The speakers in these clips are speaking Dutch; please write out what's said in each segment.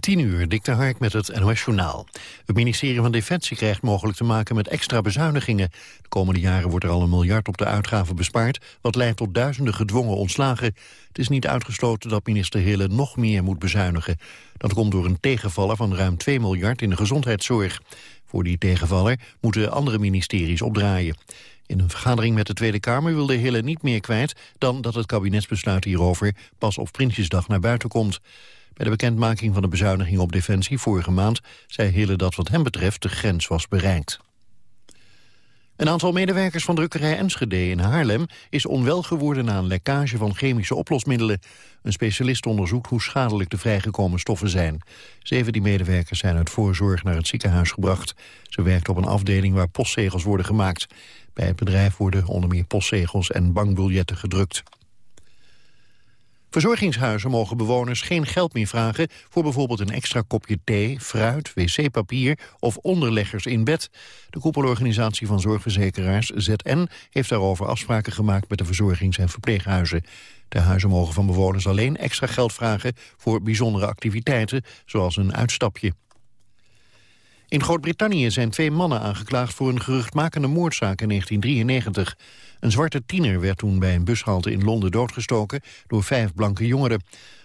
10 uur, Dick de Hark met het NOS-journaal. Het ministerie van Defensie krijgt mogelijk te maken met extra bezuinigingen. De komende jaren wordt er al een miljard op de uitgaven bespaard... wat leidt tot duizenden gedwongen ontslagen. Het is niet uitgesloten dat minister Hille nog meer moet bezuinigen. Dat komt door een tegenvaller van ruim 2 miljard in de gezondheidszorg. Voor die tegenvaller moeten andere ministeries opdraaien. In een vergadering met de Tweede Kamer wilde Hille niet meer kwijt... dan dat het kabinetsbesluit hierover pas op Prinsjesdag naar buiten komt. Bij de bekendmaking van de bezuiniging op Defensie vorige maand... zei Hille dat wat hem betreft de grens was bereikt. Een aantal medewerkers van drukkerij Enschede in Haarlem is onwel geworden na een lekkage van chemische oplosmiddelen. Een specialist onderzoekt hoe schadelijk de vrijgekomen stoffen zijn. Zeven die medewerkers zijn uit voorzorg naar het ziekenhuis gebracht. Ze werkt op een afdeling waar postzegels worden gemaakt. Bij het bedrijf worden onder meer postzegels en bankbiljetten gedrukt. Verzorgingshuizen mogen bewoners geen geld meer vragen... voor bijvoorbeeld een extra kopje thee, fruit, wc-papier of onderleggers in bed. De koepelorganisatie van zorgverzekeraars ZN heeft daarover afspraken gemaakt... met de verzorgings- en verpleeghuizen. De huizen mogen van bewoners alleen extra geld vragen... voor bijzondere activiteiten, zoals een uitstapje. In Groot-Brittannië zijn twee mannen aangeklaagd voor een geruchtmakende moordzaak in 1993. Een zwarte tiener werd toen bij een bushalte in Londen doodgestoken door vijf blanke jongeren.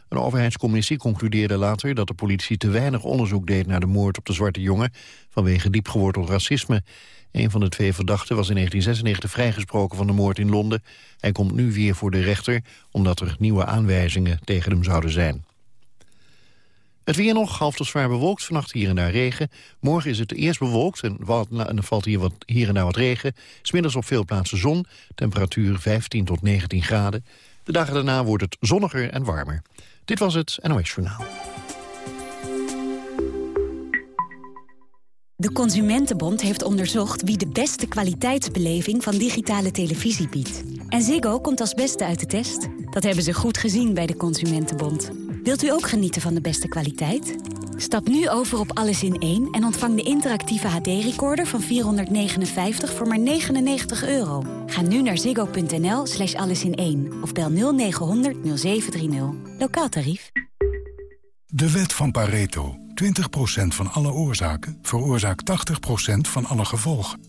Een overheidscommissie concludeerde later dat de politie te weinig onderzoek deed naar de moord op de zwarte jongen vanwege diepgeworteld racisme. Een van de twee verdachten was in 1996 vrijgesproken van de moord in Londen. Hij komt nu weer voor de rechter omdat er nieuwe aanwijzingen tegen hem zouden zijn. Het weer nog, half tot zwaar bewolkt, vannacht hier en daar regen. Morgen is het eerst bewolkt en, er valt hier, wat, hier en daar wat regen. Smiddags op veel plaatsen zon, temperatuur 15 tot 19 graden. De dagen daarna wordt het zonniger en warmer. Dit was het NOS Journaal. De Consumentenbond heeft onderzocht wie de beste kwaliteitsbeleving van digitale televisie biedt. En Ziggo komt als beste uit de test. Dat hebben ze goed gezien bij de Consumentenbond. Wilt u ook genieten van de beste kwaliteit? Stap nu over op Alles in 1 en ontvang de interactieve HD-recorder van 459 voor maar 99 euro. Ga nu naar ziggo.nl slash allesin1 of bel 0900 0730. Lokaal tarief. De wet van Pareto. 20% van alle oorzaken veroorzaakt 80% van alle gevolgen.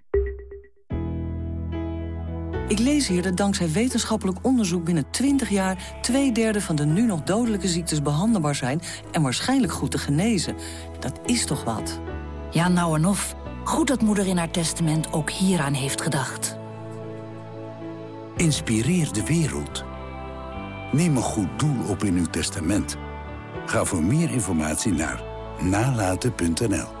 Ik lees hier dat dankzij wetenschappelijk onderzoek binnen 20 jaar... twee derde van de nu nog dodelijke ziektes behandelbaar zijn... en waarschijnlijk goed te genezen. Dat is toch wat? Ja, nou en of. Goed dat moeder in haar testament ook hieraan heeft gedacht. Inspireer de wereld. Neem een goed doel op in uw testament. Ga voor meer informatie naar nalaten.nl.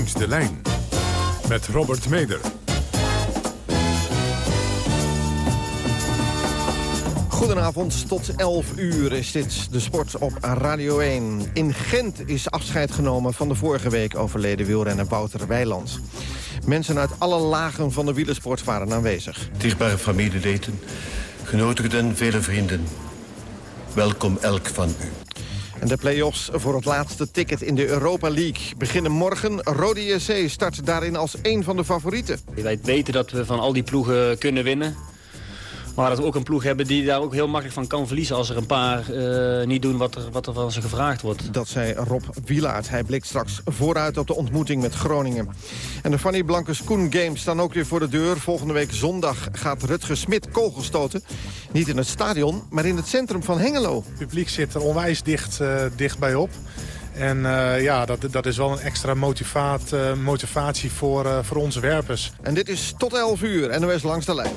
Langs de lijn met Robert Meder. Goedenavond, tot 11 uur is dit de sport op Radio 1. In Gent is afscheid genomen van de vorige week overleden wielrenner Wouter Weiland. Mensen uit alle lagen van de wielersport waren aanwezig. Dierbare familieleden, genodigden, vele vrienden. Welkom elk van u. En de play-offs voor het laatste ticket in de Europa League beginnen morgen. Rode JC start daarin als een van de favorieten. Wij weten dat we van al die ploegen kunnen winnen. Maar dat we ook een ploeg hebben die daar ook heel makkelijk van kan verliezen... als er een paar niet doen wat er, wat er van ze gevraagd wordt. Dat zei Rob Wielaert. Hij blikt straks vooruit op de ontmoeting met Groningen. En de Fanny Blanke Koen Games staan ook weer voor de deur. Volgende week zondag gaat Rutger Smit kogels stoten. Niet in het stadion, maar in het centrum van Hengelo. Het publiek zit er onwijs dicht, uh, dicht bij op. En uh, ja, dat, dat is wel een extra motivaat, uh, motivatie voor, uh, voor onze werpers. En dit is tot 11 uur, NOS langs de lijn.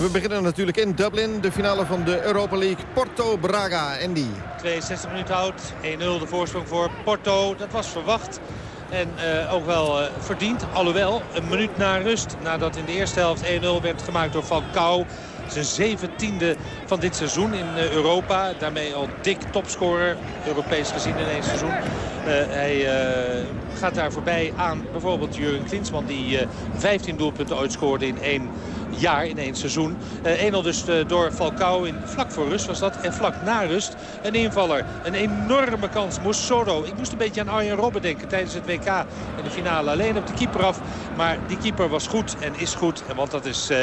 We beginnen natuurlijk in Dublin, de finale van de Europa League. Porto Braga, Andy. 62 minuten oud, 1-0 de voorsprong voor Porto. Dat was verwacht. En uh, ook wel uh, verdiend. Alhoewel, een minuut na rust. Nadat in de eerste helft 1-0 werd gemaakt door Falcao. Zijn zeventiende van dit seizoen in uh, Europa. Daarmee al dik topscorer. Europees gezien in één seizoen. Hij gaat daar voorbij aan bijvoorbeeld Jurgen Klinsman. Die 15 doelpunten ooit scoorde in één jaar in één seizoen. Uh, 1-0 dus door Falcao in vlak voor rust was dat. En vlak na rust een invaller. Een enorme kans. Mosoro. Ik moest een beetje aan Arjen Robben denken tijdens het WK in de finale. Alleen op de keeper af. Maar die keeper was goed en is goed. Want dat is uh,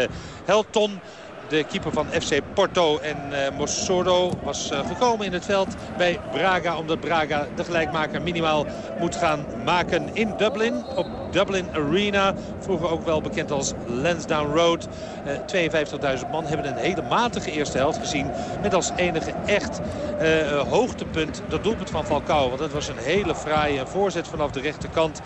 Helton de keeper van FC Porto. En uh, Mossordo was uh, gekomen in het veld bij Braga. Omdat Braga de gelijkmaker minimaal moet gaan maken in Dublin. Op Dublin Arena. Vroeger ook wel bekend als Lansdowne Road. Uh, 52.000 man hebben een hele matige eerste helft gezien. Met als enige echt hoogtepunt dat doelpunt van Falcao. Want dat was een hele fraaie voorzet vanaf de rechterkant.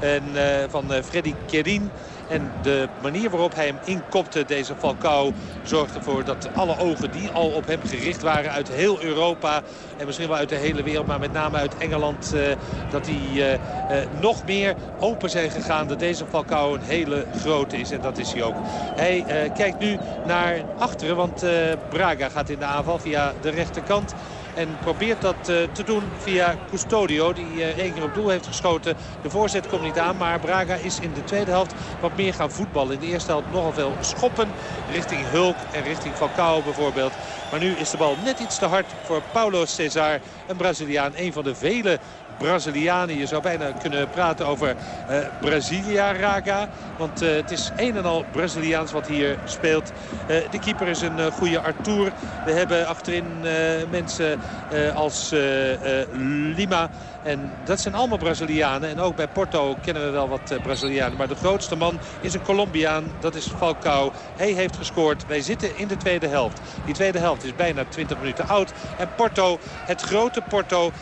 En van Freddy Kerin. En de manier waarop hij hem inkopte, deze Falcao, zorgde ervoor dat alle ogen die al op hem gericht waren uit heel Europa. En misschien wel uit de hele wereld, maar met name uit Engeland. Uh, dat die uh, uh, nog meer open zijn gegaan. Dat deze Falcao een hele grote is. En dat is hij ook. Hij kijkt nu naar achteren, want Braga gaat in de aanval via de rechterkant. En probeert dat uh, te doen via Custodio. Die uh, één keer op doel heeft geschoten. De voorzet komt niet aan. Maar Braga is in de tweede helft wat meer gaan voetballen. In de eerste helft nogal veel schoppen. Richting Hulk en richting Falcao bijvoorbeeld. Maar nu is de bal net iets te hard voor Paulo Cesar. Een Braziliaan. Een van de vele Brazilianen. Je zou bijna kunnen praten over uh, Brasilia Raga. Want uh, het is een en al Braziliaans wat hier speelt. Uh, de keeper is een goede Artur. We hebben achterin mensen als Lima. En dat zijn allemaal Brazilianen. En ook bij Porto kennen we wel wat Brazilianen. Maar de grootste man is een Colombiaan. Dat is Falcao. Hij heeft gescoord. Wij zitten in de tweede helft. Die tweede helft is bijna 20 minuten oud. En Porto, het grote Porto,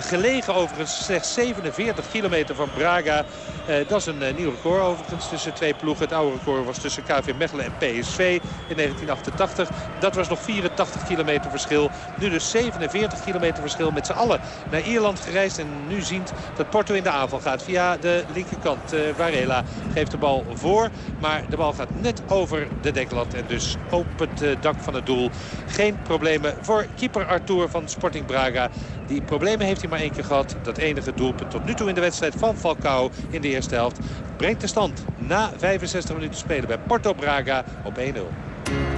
gelegen overigens slechts 47 kilometer van Braga. Uh, dat is een uh, nieuw record overigens tussen twee ploegen. Het oude record was tussen KV Mechelen en PSV in 1988. Dat was nog 84 kilometer verschil. Nu dus 47 kilometer verschil met z'n allen naar Ierland gereisd. En nu ziet dat Porto in de aanval gaat via de linkerkant. Uh, Varela geeft de bal voor. Maar de bal gaat net over de deklat. En dus op het dak van het doel. Geen problemen voor keeper Arthur van Sporting Braga. Die problemen heeft hij maar één keer gehad. Dat enige doelpunt tot nu toe in de wedstrijd van Falcao in de eerste helft. Brengt de stand na 65 minuten spelen bij Porto Braga op 1-0.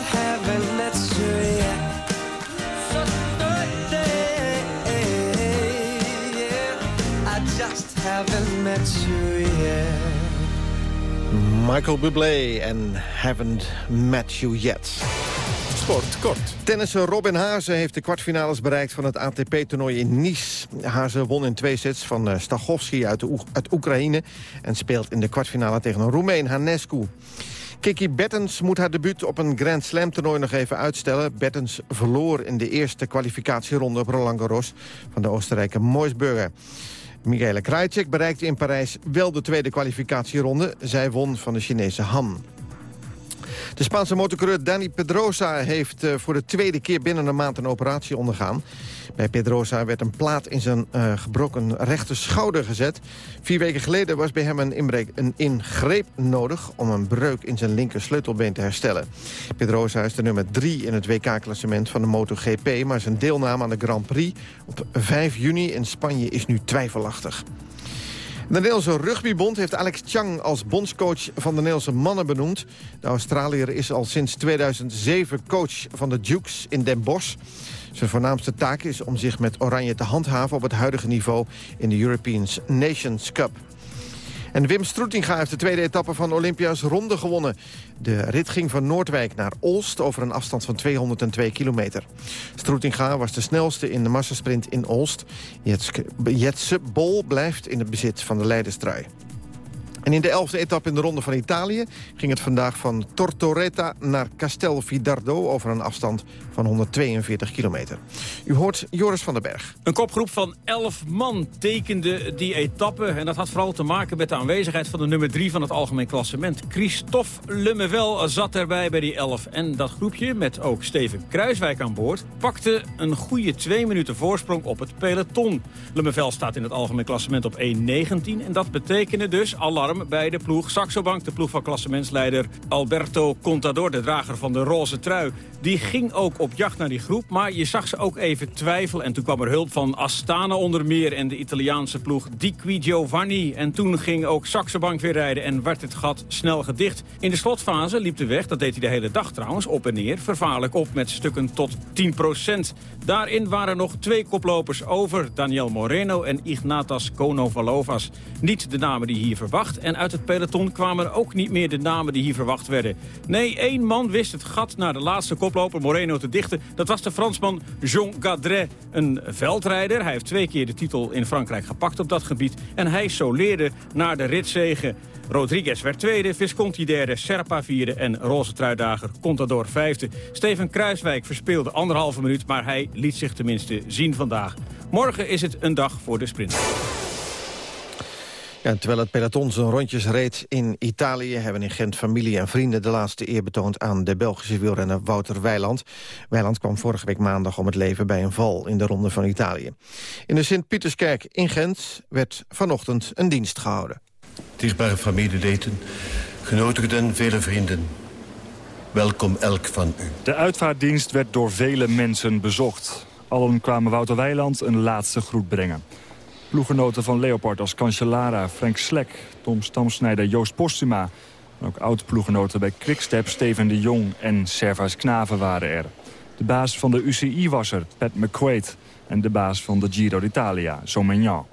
you yet. Michael Bublé en Haven't Met You Yet. Sport kort. Tennisser Robin Haase heeft de kwartfinales bereikt van het ATP-toernooi in Nice. Haase won in twee sets van eh, Stachowski uit, uit Oekraïne... en speelt in de kwartfinale tegen een Roemeen, Hanescu. Kiki Bettens moet haar debuut op een Grand Slam-toernooi nog even uitstellen. Bettens verloor in de eerste kwalificatieronde op Roland Garros... van de Oostenrijker Moisburger. Michele Krajcek bereikte in Parijs wel de tweede kwalificatieronde. Zij won van de Chinese Han. De Spaanse motorcoureur Dani Pedrosa heeft eh, voor de tweede keer binnen een maand een operatie ondergaan. Bij Pedrosa werd een plaat in zijn eh, gebroken rechter schouder gezet. Vier weken geleden was bij hem een, inbreek, een ingreep nodig... om een breuk in zijn linker sleutelbeen te herstellen. Pedrosa is de nummer drie in het WK-klassement van de MotoGP... maar zijn deelname aan de Grand Prix op 5 juni in Spanje is nu twijfelachtig. De Nederlandse Rugbybond heeft Alex Chang als bondscoach van de Nederlandse mannen benoemd. De Australiër is al sinds 2007 coach van de Dukes in Den Bosch. Zijn voornaamste taak is om zich met Oranje te handhaven op het huidige niveau in de European Nations Cup. En Wim Stroetinga heeft de tweede etappe van Olympia's ronde gewonnen. De rit ging van Noordwijk naar Olst over een afstand van 202 kilometer. Stroetinga was de snelste in de massasprint in Olst. Jetse Bol blijft in het bezit van de leiderstrui. En in de elfde etappe in de Ronde van Italië ging het vandaag van Tortoretta naar Castelfidardo over een afstand van 142 kilometer. U hoort Joris van den Berg. Een kopgroep van 11 man tekende die etappe. En dat had vooral te maken met de aanwezigheid van de nummer 3 van het algemeen klassement. Christophe Lemevel zat erbij bij die 11. En dat groepje, met ook Steven Kruiswijk aan boord... pakte een goede twee minuten voorsprong op het peloton. Lemevel staat in het algemeen klassement op 1.19. En dat betekende dus alarm bij de ploeg Saxo Bank. De ploeg van klassementsleider Alberto Contador, de drager van de roze trui. Die ging ook op jacht naar die groep, maar je zag ze ook even twijfelen. En toen kwam er hulp van Astana onder meer en de Italiaanse ploeg Di Qui Giovanni. En toen ging ook Saxo Bank weer rijden en werd het gat snel gedicht. In de slotfase liep de weg, dat deed hij de hele dag trouwens, op en neer. Vervaarlijk op met stukken tot 10% Daarin waren nog twee koplopers over. Daniel Moreno en Ignatas Konovalovas. Niet de namen die hier verwacht. En uit het peloton kwamen ook niet meer de namen die hier verwacht werden. Nee, één man wist het gat naar de laatste koploper Moreno te dichten. Dat was de Fransman Jean Gadret, een veldrijder. Hij heeft twee keer de titel in Frankrijk gepakt op dat gebied. En hij soleerde naar de ritzegen. Rodriguez werd tweede, Visconti derde, Serpa vierde en roze truidager Contador vijfde. Steven Kruiswijk verspeelde anderhalve minuut, maar hij liet zich tenminste zien vandaag. Morgen is het een dag voor de sprint. Ja, terwijl het peloton zijn rondjes reed in Italië... hebben in Gent familie en vrienden de laatste eer betoond... aan de Belgische wielrenner Wouter Weiland. Weiland kwam vorige week maandag om het leven bij een val in de Ronde van Italië. In de Sint-Pieterskerk in Gent werd vanochtend een dienst gehouden. Dierbare familieleden, genodigden, vele vrienden. Welkom elk van u. De uitvaartdienst werd door vele mensen bezocht. Allen kwamen Wouter Weiland een laatste groet brengen. Ploegenoten van Leopard als Cancellara, Frank Slek, Tom Stamsnijder, Joost Postuma... en ook oud-ploegenoten bij Quickstep, Steven de Jong en Servais Knaven waren er. De baas van de UCI was er, Pat McQuaid... en de baas van de Giro d'Italia, Somignan.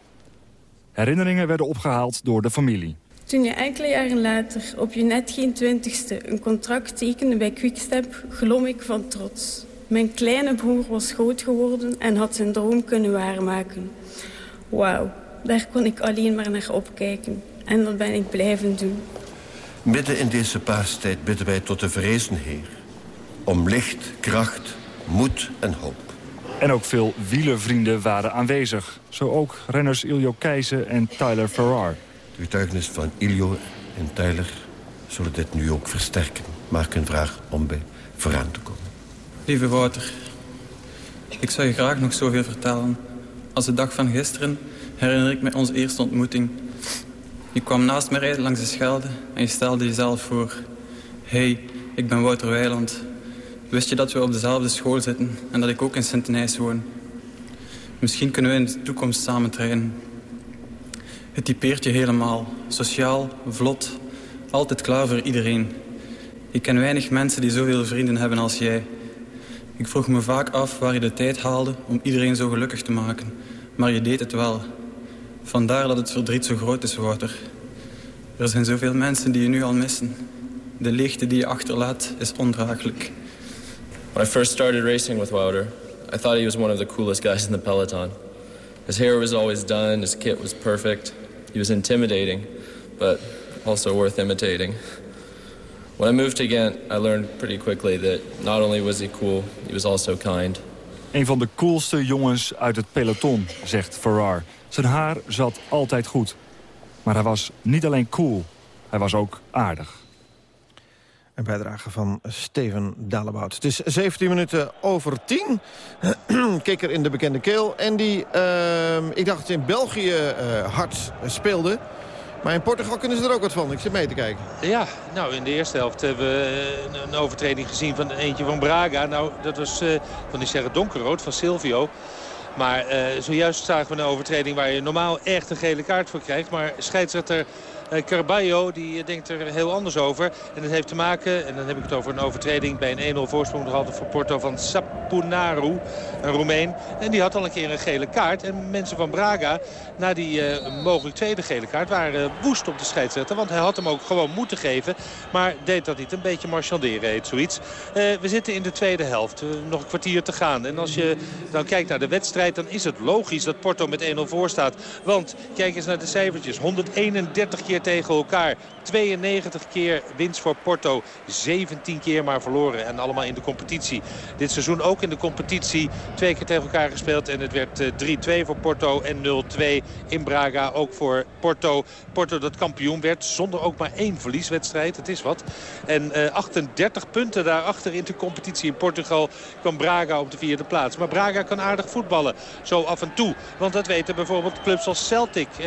Herinneringen werden opgehaald door de familie. Toen je enkele jaren later op je net geen twintigste een contract tekende bij Quickstep, glom ik van trots. Mijn kleine broer was groot geworden en had zijn droom kunnen waarmaken. Wauw, daar kon ik alleen maar naar opkijken. En dat ben ik blijven doen. Midden in deze paastijd bidden wij tot de vrezen Heer. Om licht, kracht, moed en hoop. En ook veel wielervrienden waren aanwezig. Zo ook renners Iljo Keijzen en Tyler Farrar. De getuigenis van Iljo en Tyler zullen dit nu ook versterken. Maak ik een vraag om bij vooraan te komen. Lieve Wouter, ik zou je graag nog zoveel vertellen. Als de dag van gisteren herinner ik me onze eerste ontmoeting. Je kwam naast me rijden langs de Schelde en je stelde jezelf voor. hey, ik ben Wouter Weiland. Wist je dat we op dezelfde school zitten en dat ik ook in Sint-Nijs woon? Misschien kunnen we in de toekomst samen trainen. Het typeert je helemaal. Sociaal, vlot, altijd klaar voor iedereen. Ik ken weinig mensen die zoveel vrienden hebben als jij. Ik vroeg me vaak af waar je de tijd haalde om iedereen zo gelukkig te maken. Maar je deed het wel. Vandaar dat het verdriet zo groot is, Wouter. Er zijn zoveel mensen die je nu al missen. De leegte die je achterlaat is ondraaglijk. When I first started racing with Wouter, I thought he was one of the coolest guys in the peloton. His hair was always done, his kit was perfect. He was intimidating, but also worth imitating. When I moved to Ghent, I learned pretty quickly that not only was he cool, he was also kind. Een van de coolste jongens uit het peloton, zegt Farrar. Zijn haar zat altijd goed. Maar hij was niet alleen cool, hij was ook aardig. Een bijdrage van Steven Dalebout. Het is 17 minuten over 10. Kikker in de bekende keel. En die, uh, ik dacht dat in België uh, hard speelde. Maar in Portugal kunnen ze er ook wat van. Ik zit mee te kijken. Ja, nou in de eerste helft hebben we een overtreding gezien van eentje van Braga. Nou, dat was, uh, van die zeggen donkerrood, van Silvio. Maar uh, zojuist zagen we een overtreding waar je normaal echt een gele kaart voor krijgt. Maar scheidsrechter Carballo die denkt er heel anders over. En dat heeft te maken, en dan heb ik het over een overtreding bij een 1-0 voorsprong nog altijd voor Porto van Sapunaru, een Roemeen. En die had al een keer een gele kaart. En mensen van Braga, na die uh, mogelijk tweede gele kaart, waren woest op de scheidsrechter. Want hij had hem ook gewoon moeten geven. Maar deed dat niet. Een beetje marchanderen heet zoiets. We zitten in de tweede helft. nog een kwartier te gaan. En als je dan kijkt naar de wedstrijd, dan is het logisch dat Porto met 1-0 voor staat. Want kijk eens naar de cijfertjes. 131 keer tegen elkaar. 92 keer winst voor Porto. 17 keer maar verloren. En allemaal in de competitie. Dit seizoen ook in de competitie. Twee keer tegen elkaar gespeeld. En het werd 3-2 voor Porto. En 0-2 in Braga ook voor Porto. Porto dat kampioen werd. Zonder ook maar één verlieswedstrijd. Het is wat. En uh, 38 punten daarachter in de competitie in Portugal. kwam Braga op de vierde plaats. Maar Braga kan aardig voetballen. Zo af en toe. Want dat weten bijvoorbeeld clubs als Celtic. Uh,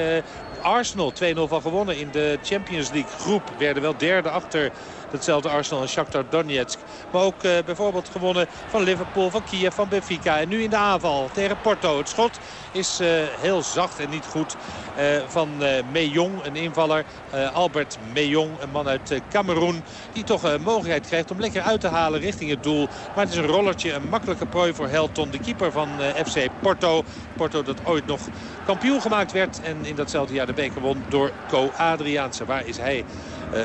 Arsenal 2-0 van gewonnen in de Champions League groep. Werden wel derde achter datzelfde Arsenal en Shakhtar Donetsk. Maar ook uh, bijvoorbeeld gewonnen van Liverpool, van Kiev, van Benfica. En nu in de aanval tegen Porto. Het schot is uh, heel zacht en niet goed uh, van Mejong, een invaller. Albert Mejong, een man uit Cameroen. Die toch een mogelijkheid krijgt om lekker uit te halen richting het doel. Maar het is een rollertje, een makkelijke prooi voor Helton. De keeper van FC Porto. Porto dat ooit nog kampioen gemaakt werd. En in datzelfde jaar de beker won door Co Adriaanse. Waar is hij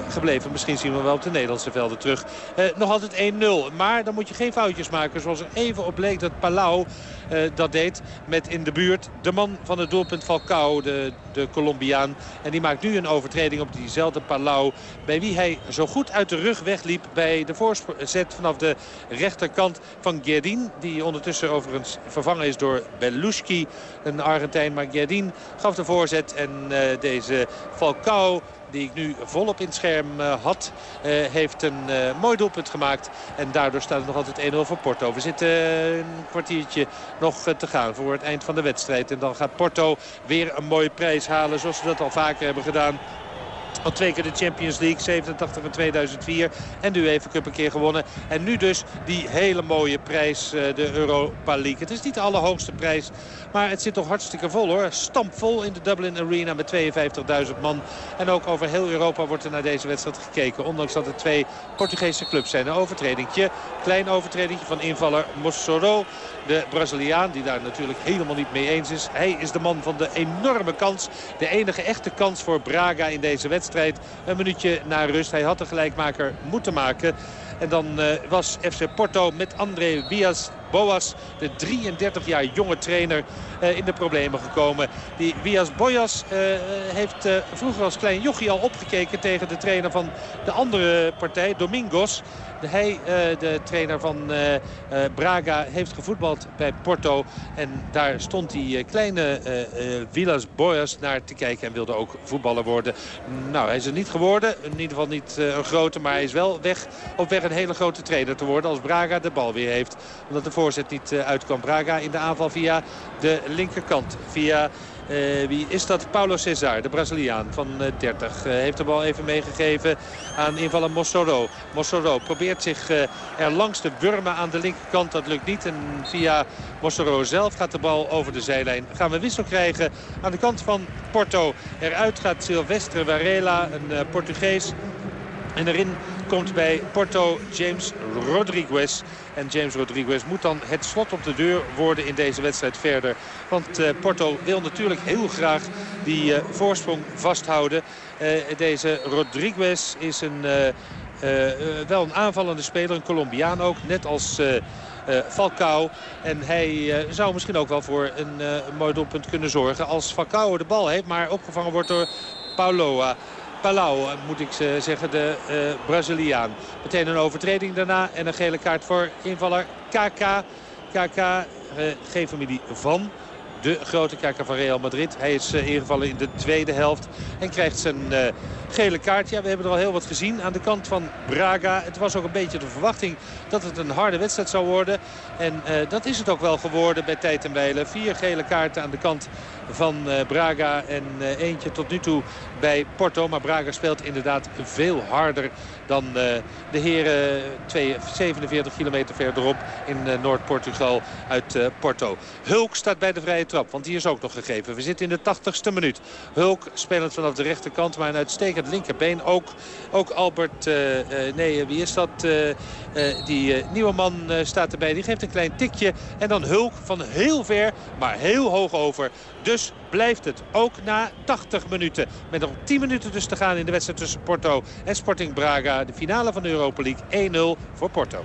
gebleven? Misschien zien we wel op de Nederlandse velden terug. Uh, nog altijd 1-0. Maar dan moet je geen foutjes maken. Zoals er even op bleek dat Palau uh, dat deed. Met in de buurt de man van het doelpunt Falcao, de, de Colombiaan. En die maakt nu een overtreding op diezelfde Palau. Bij wie hij zo goed uit de rug wegliep bij de voorzet vanaf de rechterkant van Gerdin. Die ondertussen overigens vervangen is door Beluski, een Argentijn. Maar Gerdin gaf de voorzet en deze Falcao die ik nu volop in het scherm uh, had, uh, heeft een uh, mooi doelpunt gemaakt. En daardoor staat het nog altijd 1-0 voor Porto. We zitten een kwartiertje nog te gaan voor het eind van de wedstrijd. En dan gaat Porto weer een mooie prijs halen zoals we dat al vaker hebben gedaan. Al twee keer de Champions League, 87 en 2004. En de UEFA Cup een keer gewonnen. En nu dus die hele mooie prijs, de Europa League. Het is niet de allerhoogste prijs, maar het zit toch hartstikke vol hoor. Stampvol in de Dublin Arena met 52.000 man. En ook over heel Europa wordt er naar deze wedstrijd gekeken. Ondanks dat er twee Portugese clubs zijn. Een overtredingje, klein overtredingje van invaller Mossoro. De Braziliaan die daar natuurlijk helemaal niet mee eens is. Hij is de man van de enorme kans. De enige echte kans voor Braga in deze wedstrijd. Een minuutje na rust. Hij had de gelijkmaker moeten maken. En dan uh, was FC Porto met André Bias Boas, de 33 jaar jonge trainer, uh, in de problemen gekomen. Die Bias Boyas uh, heeft vroeger als klein jochie al opgekeken tegen de trainer van de andere partij, Domingos. Hij, de trainer van Braga, heeft gevoetbald bij Porto. En daar stond die kleine Villas Boyas naar te kijken en wilde ook voetballer worden. Nou, hij is er niet geworden. In ieder geval niet een grote, maar hij is wel weg, op weg een hele grote trainer te worden als Braga de bal weer heeft. Omdat de voorzet niet uitkwam. Braga in de aanval via de linkerkant. Via uh, wie is dat? Paulo Cesar, de Braziliaan van uh, 30. Uh, heeft de bal even meegegeven aan invaller Mossoro. Mossoro probeert zich er langs te wurmen aan de linkerkant. Dat lukt niet. En via Mossoro zelf gaat de bal over de zijlijn. Gaan we wissel krijgen aan de kant van Porto. Eruit gaat Silvestre Varela, een Portugees. En erin komt bij Porto James Rodriguez. En James Rodriguez moet dan het slot op de deur worden in deze wedstrijd verder. Want uh, Porto wil natuurlijk heel graag die uh, voorsprong vasthouden. Uh, deze Rodriguez is een, wel een aanvallende speler, een Colombiaan ook. Net als... Uh, Falcao. En hij zou misschien ook wel voor een mooi doelpunt kunnen zorgen als Falcao de bal heeft. Maar opgevangen wordt door Pauloa. Palau, moet ik zeggen, de uh, Braziliaan. Meteen een overtreding daarna en een gele kaart voor invaller KK. KK, uh, geen familie van de grote KK van Real Madrid. Hij is uh, ingevallen in de tweede helft en krijgt zijn gele kaart. Ja, we hebben er al heel wat gezien aan de kant van Braga. Het was ook een beetje de verwachting dat het een harde wedstrijd zou worden. En uh, dat is het ook wel geworden bij tijd en wijle. Vier gele kaarten aan de kant van Braga en eentje tot nu toe bij Porto. Maar Braga speelt inderdaad veel harder dan de heren 47 kilometer verderop in Noord-Portugal uit Porto. Hulk staat bij de vrije trap, want die is ook nog gegeven. We zitten in de 80ste minuut. Hulk spelend vanaf de rechterkant, maar een uitstekend linkerbeen. Ook, ook Albert, nee, wie is dat? die nieuwe man staat erbij. Die geeft een klein tikje. En dan Hulk van heel ver, maar heel hoog over. Dus blijft het ook na 80 minuten. Met nog 10 minuten dus te gaan in de wedstrijd tussen Porto en Sporting Braga. De finale van de Europa League 1-0 voor Porto.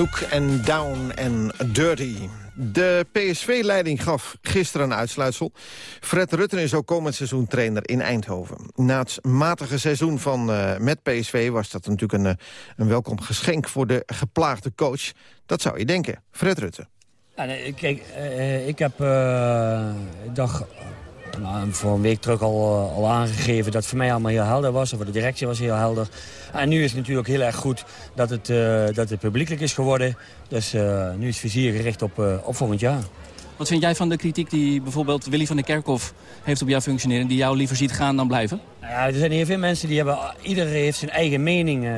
Anouk en Down en Dirty. De PSV-leiding gaf gisteren een uitsluitsel. Fred Rutten is ook komend seizoen trainer in Eindhoven. Na het matige seizoen van, eh, met PSV was dat natuurlijk een, eh, een welkom geschenk voor de geplaagde coach. Dat zou je denken. Fred Rutten. Ja, nee, kijk, eh, ik heb dacht, nou, voor een week terug al, eh, al aangegeven dat het voor mij allemaal heel helder was. Voor de directie was heel helder. En nu is het natuurlijk heel erg goed dat het, eh, dat het publiekelijk is geworden. Dus eh, nu is het vizier gericht op, op volgend jaar. Wat vind jij van de kritiek die bijvoorbeeld Willy van der Kerkhof heeft op jouw functioneren... die jou liever ziet gaan dan blijven? Nou ja, er zijn heel veel mensen die hebben... Iedereen heeft zijn eigen mening.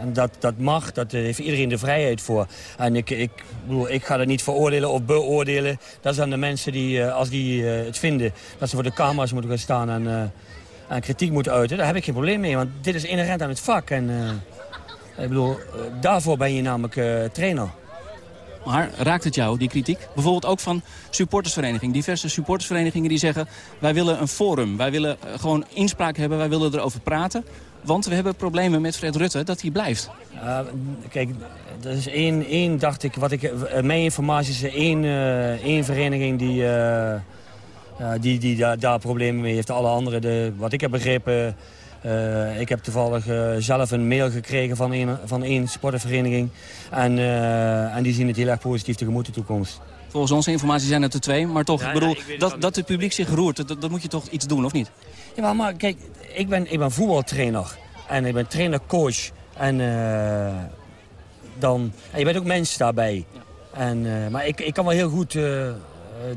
En dat, dat mag, dat heeft iedereen de vrijheid voor. En ik, ik, bedoel, ik ga dat niet veroordelen of beoordelen. Dat zijn de mensen die, eh, als die eh, het vinden... dat ze voor de camera's moeten gaan staan en, eh, en kritiek moeten uiten. Daar heb ik geen probleem mee, want dit is inherent aan het vak. En ik bedoel, daarvoor ben je namelijk trainer. Maar raakt het jou, die kritiek? Bijvoorbeeld ook van supportersverenigingen. Diverse supportersverenigingen die zeggen... wij willen een forum, wij willen gewoon inspraak hebben... wij willen erover praten. Want we hebben problemen met Fred Rutte dat hij blijft. Ja, kijk, dat is één, één dacht ik, wat ik, eh, mijn informatie is één, eh, één vereniging die, eh, die, die daar, daar problemen mee heeft. Alle anderen, de, wat ik heb begrepen, eh, ik heb toevallig eh, zelf een mail gekregen van één, van één sportvereniging. En, eh, en die zien het heel erg positief tegemoet de toekomst. Volgens onze informatie zijn het er twee. Maar toch, Ja, ik ja, bedoel, dat, dat het publiek zich roert, dat, dat moet je toch iets doen, of niet? Ja, maar kijk, ik ben, ik ben voetbaltrainer en ik ben trainer-coach. En, eh, dan, en je bent ook mens daarbij. En, eh, maar ik, ik kan wel heel goed eh,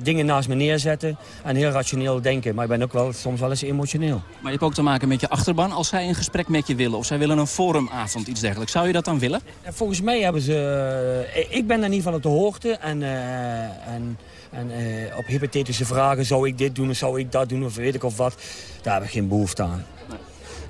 dingen naast me neerzetten en heel rationeel denken. Maar ik ben ook wel soms wel eens emotioneel. Maar je hebt ook te maken met je achterban. Als zij een gesprek met je willen of zij willen een forumavond, iets dergelijks. Zou je dat dan willen? En volgens mij hebben ze... ik ben daar niet van op de hoogte. En, en, en eh, op hypothetische vragen, zou ik dit doen of zou ik dat doen of weet ik of wat. Daar heb ik geen behoefte aan.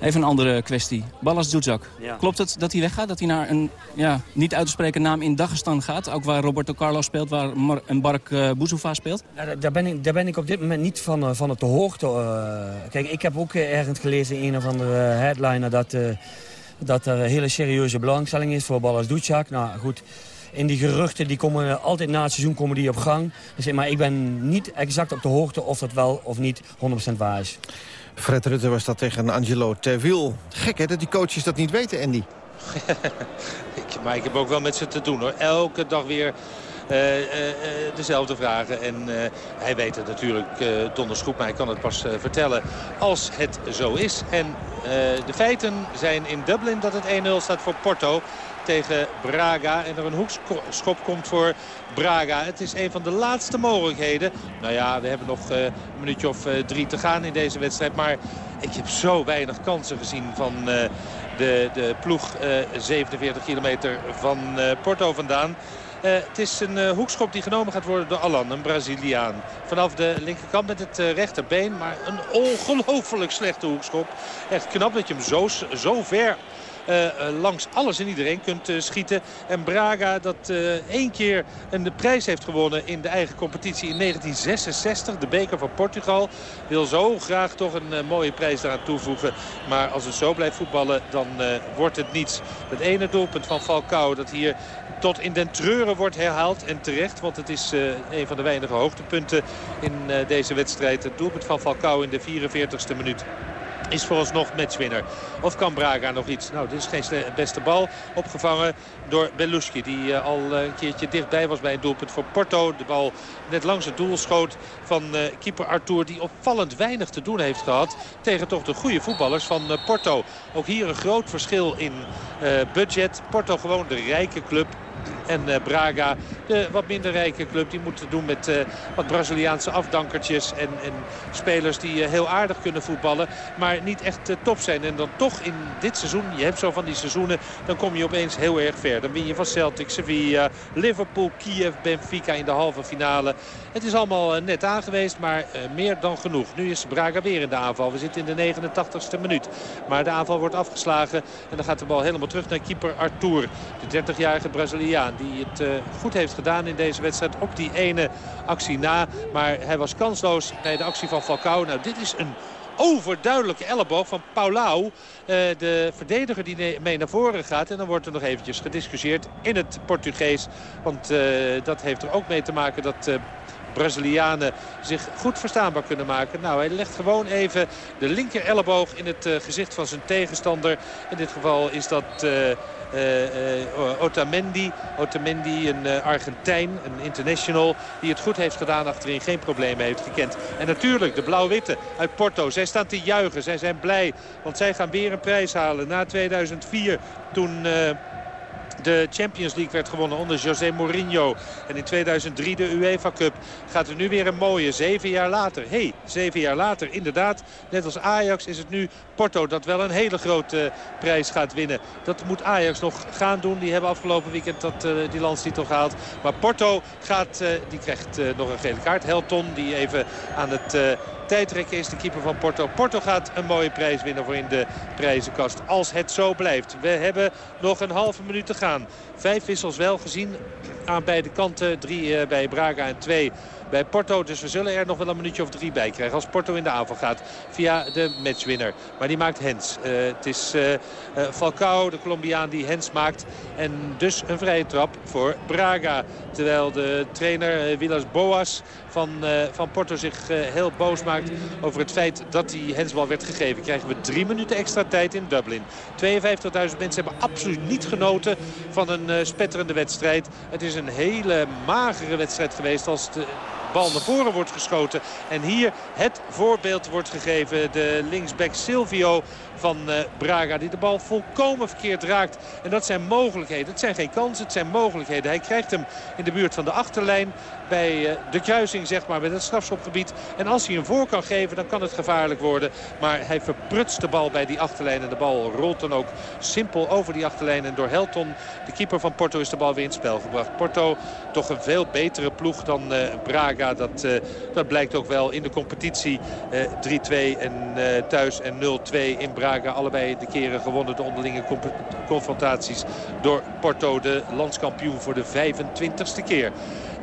Even een andere kwestie. Ballas. Ja. Klopt het dat hij weggaat? Dat hij naar een ja, niet uit te spreken naam in Dagestan gaat? Ook waar Roberto Carlos speelt, waar Mar en Bark uh, Bouzoufa speelt? Ja, daar, ben ik, daar ben ik op dit moment niet van, eh, van op de hoogte. eh. kijk, ik heb ook ergens gelezen in een of andere headliner... dat, eh, dat er een hele serieuze belangstelling is voor Ballas Ducjak. Nou goed, En die geruchten die komen altijd na het seizoen komen die op gang. Dus, maar ik ben niet exact op de hoogte of dat wel of niet 100% waar is. Fred Rutte was dat tegen Angelo Terwiel. Gek hè, dat die coaches dat niet weten, Andy. ik, maar ik heb ook wel met ze te doen hoor. Elke dag weer uh, uh, dezelfde vragen. En hij weet het natuurlijk donders goed, maar hij kan het pas vertellen als het zo is. En de feiten zijn in Dublin dat het 1-0 staat voor Porto tegen Braga. En er een hoekschop komt voor Braga. Het is een van de laatste mogelijkheden. Nou ja, we hebben nog een minuutje of drie te gaan in deze wedstrijd. Maar ik heb zo weinig kansen gezien van de, de ploeg 47 kilometer van Porto vandaan. Het is een hoekschop die genomen gaat worden door Alan, een Braziliaan. Vanaf de linkerkant met het rechterbeen, maar een ongelooflijk slechte hoekschop. Echt knap dat je hem zo, zo ver uh, langs alles en iedereen kunt uh, schieten. En Braga dat één keer een prijs heeft gewonnen in de eigen competitie in 1966. De beker van Portugal. Wil zo graag toch een mooie prijs daaraan toevoegen. Maar als het zo blijft voetballen dan wordt het niets. Het ene doelpunt van Falcao dat hier tot in den treuren wordt herhaald. En terecht, want het is een van de weinige hoogtepunten in deze wedstrijd. Het doelpunt van Falcao in de 44ste minuut is vooralsnog matchwinner. Of kan Braga nog iets? Nou, dit is geen beste bal. Opgevangen door Beluski. Die uh, al een keertje dichtbij was bij een doelpunt voor Porto. De bal net langs het doel schoot van uh, keeper Arthur. Die opvallend weinig te doen heeft gehad tegen toch de goede voetballers van Porto. Ook hier een groot verschil in budget. Porto gewoon de rijke club en uh, Braga, de wat minder rijke club, die moet doen met uh, wat Braziliaanse afdankertjes. En, en spelers die uh, heel aardig kunnen voetballen. Maar niet echt top zijn. En dan toch in dit seizoen, je hebt zo van die seizoenen, dan kom je opeens heel erg ver. Dan win je van Celtic, Sevilla, Liverpool, Kiev, Benfica in de halve finale. Het is allemaal net aangeweest, maar meer dan genoeg. Nu is Braga weer in de aanval. We zitten in de 89ste minuut. Maar de aanval wordt afgeslagen. En dan gaat de bal helemaal terug naar keeper Artur. De 30-jarige Braziliaan die het uh, goed heeft gedaan in deze wedstrijd. Op die ene actie na. Maar hij was kansloos bij de actie van Falcao. Nou, dit is een overduidelijke elleboog van Paulau. Uh, de verdediger die mee naar voren gaat. En dan wordt er nog eventjes gediscussieerd in het Portugees. Want uh, dat heeft er ook mee te maken dat... Brazilianen zich goed verstaanbaar kunnen maken. Nou, hij legt gewoon even de linker elleboog in het gezicht van zijn tegenstander. In dit geval is dat... Otamendi. Otamendi, een uh, Argentijn, een international. Die het goed heeft gedaan achterin. Geen problemen heeft gekend. En natuurlijk de blauw-witte uit Porto. Zij staan te juichen. Zij zijn blij. Want zij gaan weer een prijs halen. Na 2004 toen de Champions League werd gewonnen onder José Mourinho. En in 2003 de UEFA Cup gaat er nu weer een mooie. Zeven jaar later. hey, zeven jaar later inderdaad. Net als Ajax is het nu Porto dat wel een hele grote prijs gaat winnen. Dat moet Ajax nog gaan doen. Die hebben afgelopen weekend dat, uh, die landstitel gehaald. Maar Porto gaat, uh, die krijgt nog een gele kaart. Helton die even aan het tijdrekken is de keeper van Porto. Porto gaat een mooie prijs winnen voor in de prijzenkast. Als het zo blijft. We hebben nog een halve minuut te gaan. Vijf wissels wel gezien aan beide kanten. Drie bij Braga en twee bij Porto. Dus we zullen er nog wel een minuutje of drie bij krijgen. Als Porto in de aanval gaat via de matchwinner. Maar die maakt Hens. Uh, het is uh, Falcao, de Colombiaan, die Hens maakt. En dus een vrije trap voor Braga. Terwijl de trainer Villas Boas van, van Porto zich heel boos maakt over het feit dat die hensbal werd gegeven. Krijgen we drie minuten extra tijd in Dublin. 52.000 mensen hebben absoluut niet genoten van een spetterende wedstrijd. Het is een hele magere wedstrijd geweest als de bal naar voren wordt geschoten. En hier het voorbeeld wordt gegeven. De linksback Silvio van uh, Braga. Die de bal volkomen verkeerd raakt. En dat zijn mogelijkheden. Het zijn geen kansen, het zijn mogelijkheden. Hij krijgt hem in de buurt van de achterlijn. Bij uh, de kruising zeg maar, met het strafschopgebied. En als hij hem voor kan geven, dan kan het gevaarlijk worden. Maar hij verprutst de bal bij die achterlijn. En de bal rolt dan ook simpel over die achterlijn. En door Helton, de keeper van Porto, is de bal weer in het spel gebracht. Porto toch een veel betere ploeg dan uh, Braga. Dat, dat blijkt ook wel in de competitie. 3-2 en thuis en 0-2 in Braga. Allebei de keren gewonnen de onderlinge confrontaties door Porto, de landskampioen voor de 25ste keer.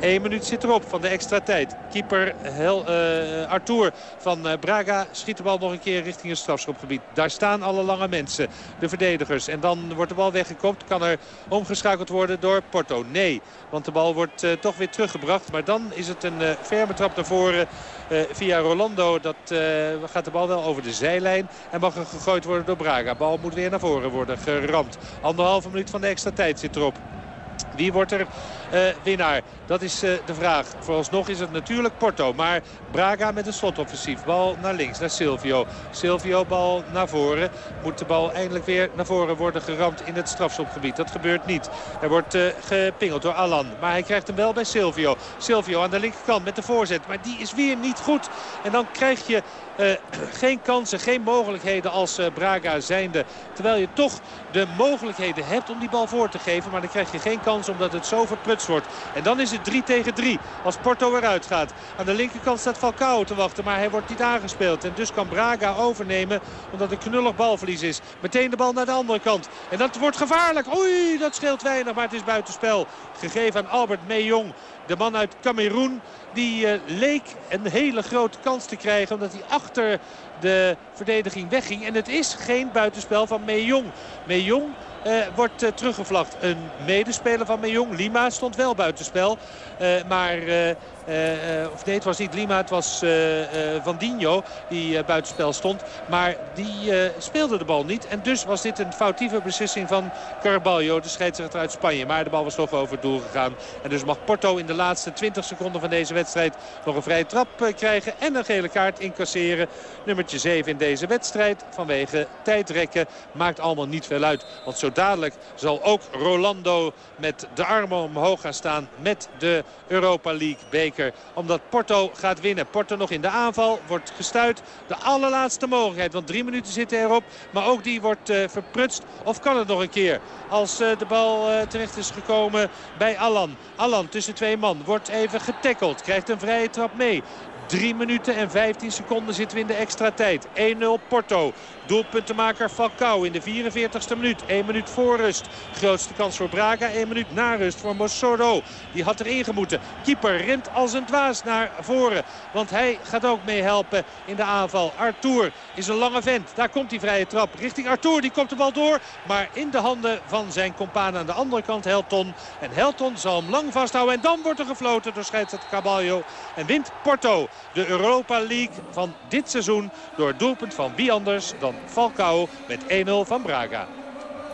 Eén minuut zit erop van de extra tijd. Keeper Hel, uh, Arthur van uh, Braga schiet de bal nog een keer richting het strafschopgebied. Daar staan alle lange mensen, de verdedigers. En dan wordt de bal weggekopt. Kan er omgeschakeld worden door Porto? Nee, want de bal wordt uh, toch weer teruggebracht. Maar dan is het een ferme trap naar voren via Rolando. Dat gaat de bal wel over de zijlijn. En mag er gegooid worden door Braga. Bal moet weer naar voren worden geramd. Anderhalve minuut van de extra tijd zit erop. Wie wordt er uh, winnaar? Dat is uh, de vraag. Vooralsnog is het natuurlijk Porto. Maar Braga met een slotoffensief. Bal naar links, naar Silvio. Silvio bal naar voren. Moet de bal eindelijk weer naar voren worden geramd in het strafschopgebied. Dat gebeurt niet. Er wordt uh, gepingeld door Alan. Maar hij krijgt hem wel bij Silvio. Silvio aan de linkerkant met de voorzet. Maar die is weer niet goed. En dan krijg je geen kansen, geen mogelijkheden als Braga zijnde. Terwijl je toch de mogelijkheden hebt om die bal voor te geven. Maar dan krijg je geen kans omdat het zo verprutst wordt. En dan is het 3 tegen 3 als Porto eruit gaat. Aan de linkerkant staat Falcao te wachten. Maar hij wordt niet aangespeeld. En dus kan Braga overnemen omdat er knullig balverlies is. Meteen de bal naar de andere kant. En dat wordt gevaarlijk. Oei, dat scheelt weinig. Maar het is buitenspel. Gegeven aan Albert Meijong. De man uit Cameroen die uh, leek een hele grote kans te krijgen. Omdat hij achter de verdediging wegging. En het is geen buitenspel van Meijong. Meijong uh, wordt uh, teruggevlacht. Een medespeler van Meijong, Lima, stond wel buitenspel. Uh, maar uh, of nee, het was niet Lima, het was Van Dino die buitenspel stond. Maar die speelde de bal niet. En dus was dit een foutieve beslissing van Carballo, de scheidsrechter uit Spanje. Maar de bal was toch over het doel gegaan. En dus mag Porto in de laatste 20 seconden van deze wedstrijd nog een vrije trap krijgen. En een gele kaart incasseren. Nummertje 7 in deze wedstrijd vanwege tijdrekken. Maakt allemaal niet veel uit. Want zo dadelijk zal ook Rolando met de armen omhoog gaan staan met de Europa League beker. Omdat Porto gaat winnen. Porto nog in de aanval, wordt gestuit. De allerlaatste mogelijkheid, want drie minuten zitten erop. Maar ook die wordt uh, verprutst. Of kan het nog een keer? Als uh, de bal uh, terecht is gekomen bij Allan. Allan tussen twee man wordt even getackeld. Krijgt een vrije trap mee. 3 minuten en 15 seconden zitten we in de extra tijd. 1-0 Porto. Doelpuntenmaker Falcao in de 44ste minuut. 1 minuut voor rust. Grootste kans voor Braga. 1 minuut na rust voor Mossordo. Die had erin gemoeten. Keeper rent als een dwaas naar voren. Want hij gaat ook meehelpen in de aanval. Arthur is een lange vent. Daar komt die vrije trap richting Arthur. Die komt de bal door. Maar in de handen van zijn compaan aan de andere kant Helton. En Helton zal hem lang vasthouden. En dan wordt er gefloten door scheidsrechter Caballo. En wint Porto de Europa League van dit seizoen. Door het doelpunt van wie anders dan Falcao met 1-0 van Braga.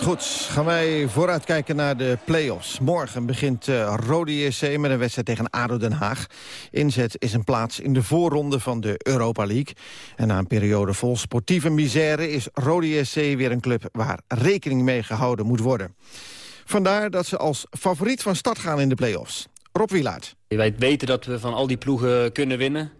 Goed, gaan wij vooruitkijken naar de play-offs. Morgen begint uh, Rode JC met een wedstrijd tegen ADO Den Haag. Inzet is een plaats in de voorronde van de Europa League. En na een periode vol sportieve misère... is Rode JC weer een club waar rekening mee gehouden moet worden. Vandaar dat ze als favoriet van start gaan in de play-offs. Rob Wielaert. Wij weten dat we van al die ploegen kunnen winnen.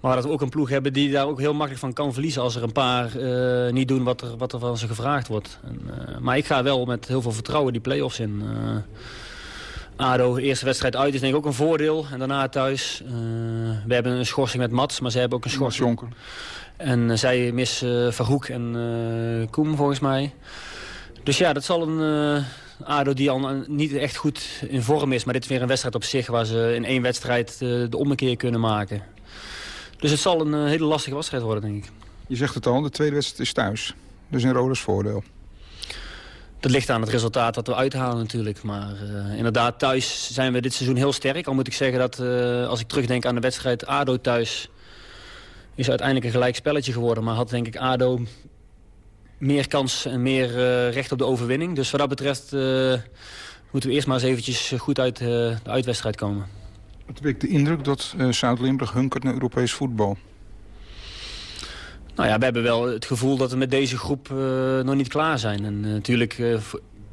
Maar dat we ook een ploeg hebben die daar ook heel makkelijk van kan verliezen... als er een paar uh, niet doen wat er, wat er van ze gevraagd wordt. En, uh, maar ik ga wel met heel veel vertrouwen die play-offs in. Uh, ADO, eerste wedstrijd uit is denk ik ook een voordeel. En daarna thuis. we hebben een schorsing met Mats, maar zij hebben ook een schorsing. En zij missen Verhoek en Koem volgens mij. Dus ja, dat zal een... ADO die al niet echt goed in vorm is. Maar dit is weer een wedstrijd op zich waar ze in één wedstrijd de ommekeer kunnen maken. Dus het zal een uh, hele lastige wedstrijd worden, denk ik. Je zegt het al, de tweede wedstrijd is thuis. Dus in Roders voordeel. Dat ligt aan het resultaat dat we uithalen natuurlijk. Maar uh, inderdaad, thuis zijn we dit seizoen heel sterk. Al moet ik zeggen dat uh, als ik terugdenk aan de wedstrijd ADO thuis... is uiteindelijk een gelijk spelletje geworden. Maar had denk ik ADO meer kans en meer uh, recht op de overwinning. Dus wat dat betreft moeten we eerst maar eens eventjes goed uit de uitwedstrijd komen. Het wekt de indruk dat uh, Zuid-Limburg hunkert naar Europees voetbal. Nou ja, we hebben wel het gevoel dat we met deze groep uh, nog niet klaar zijn. En uh, natuurlijk, in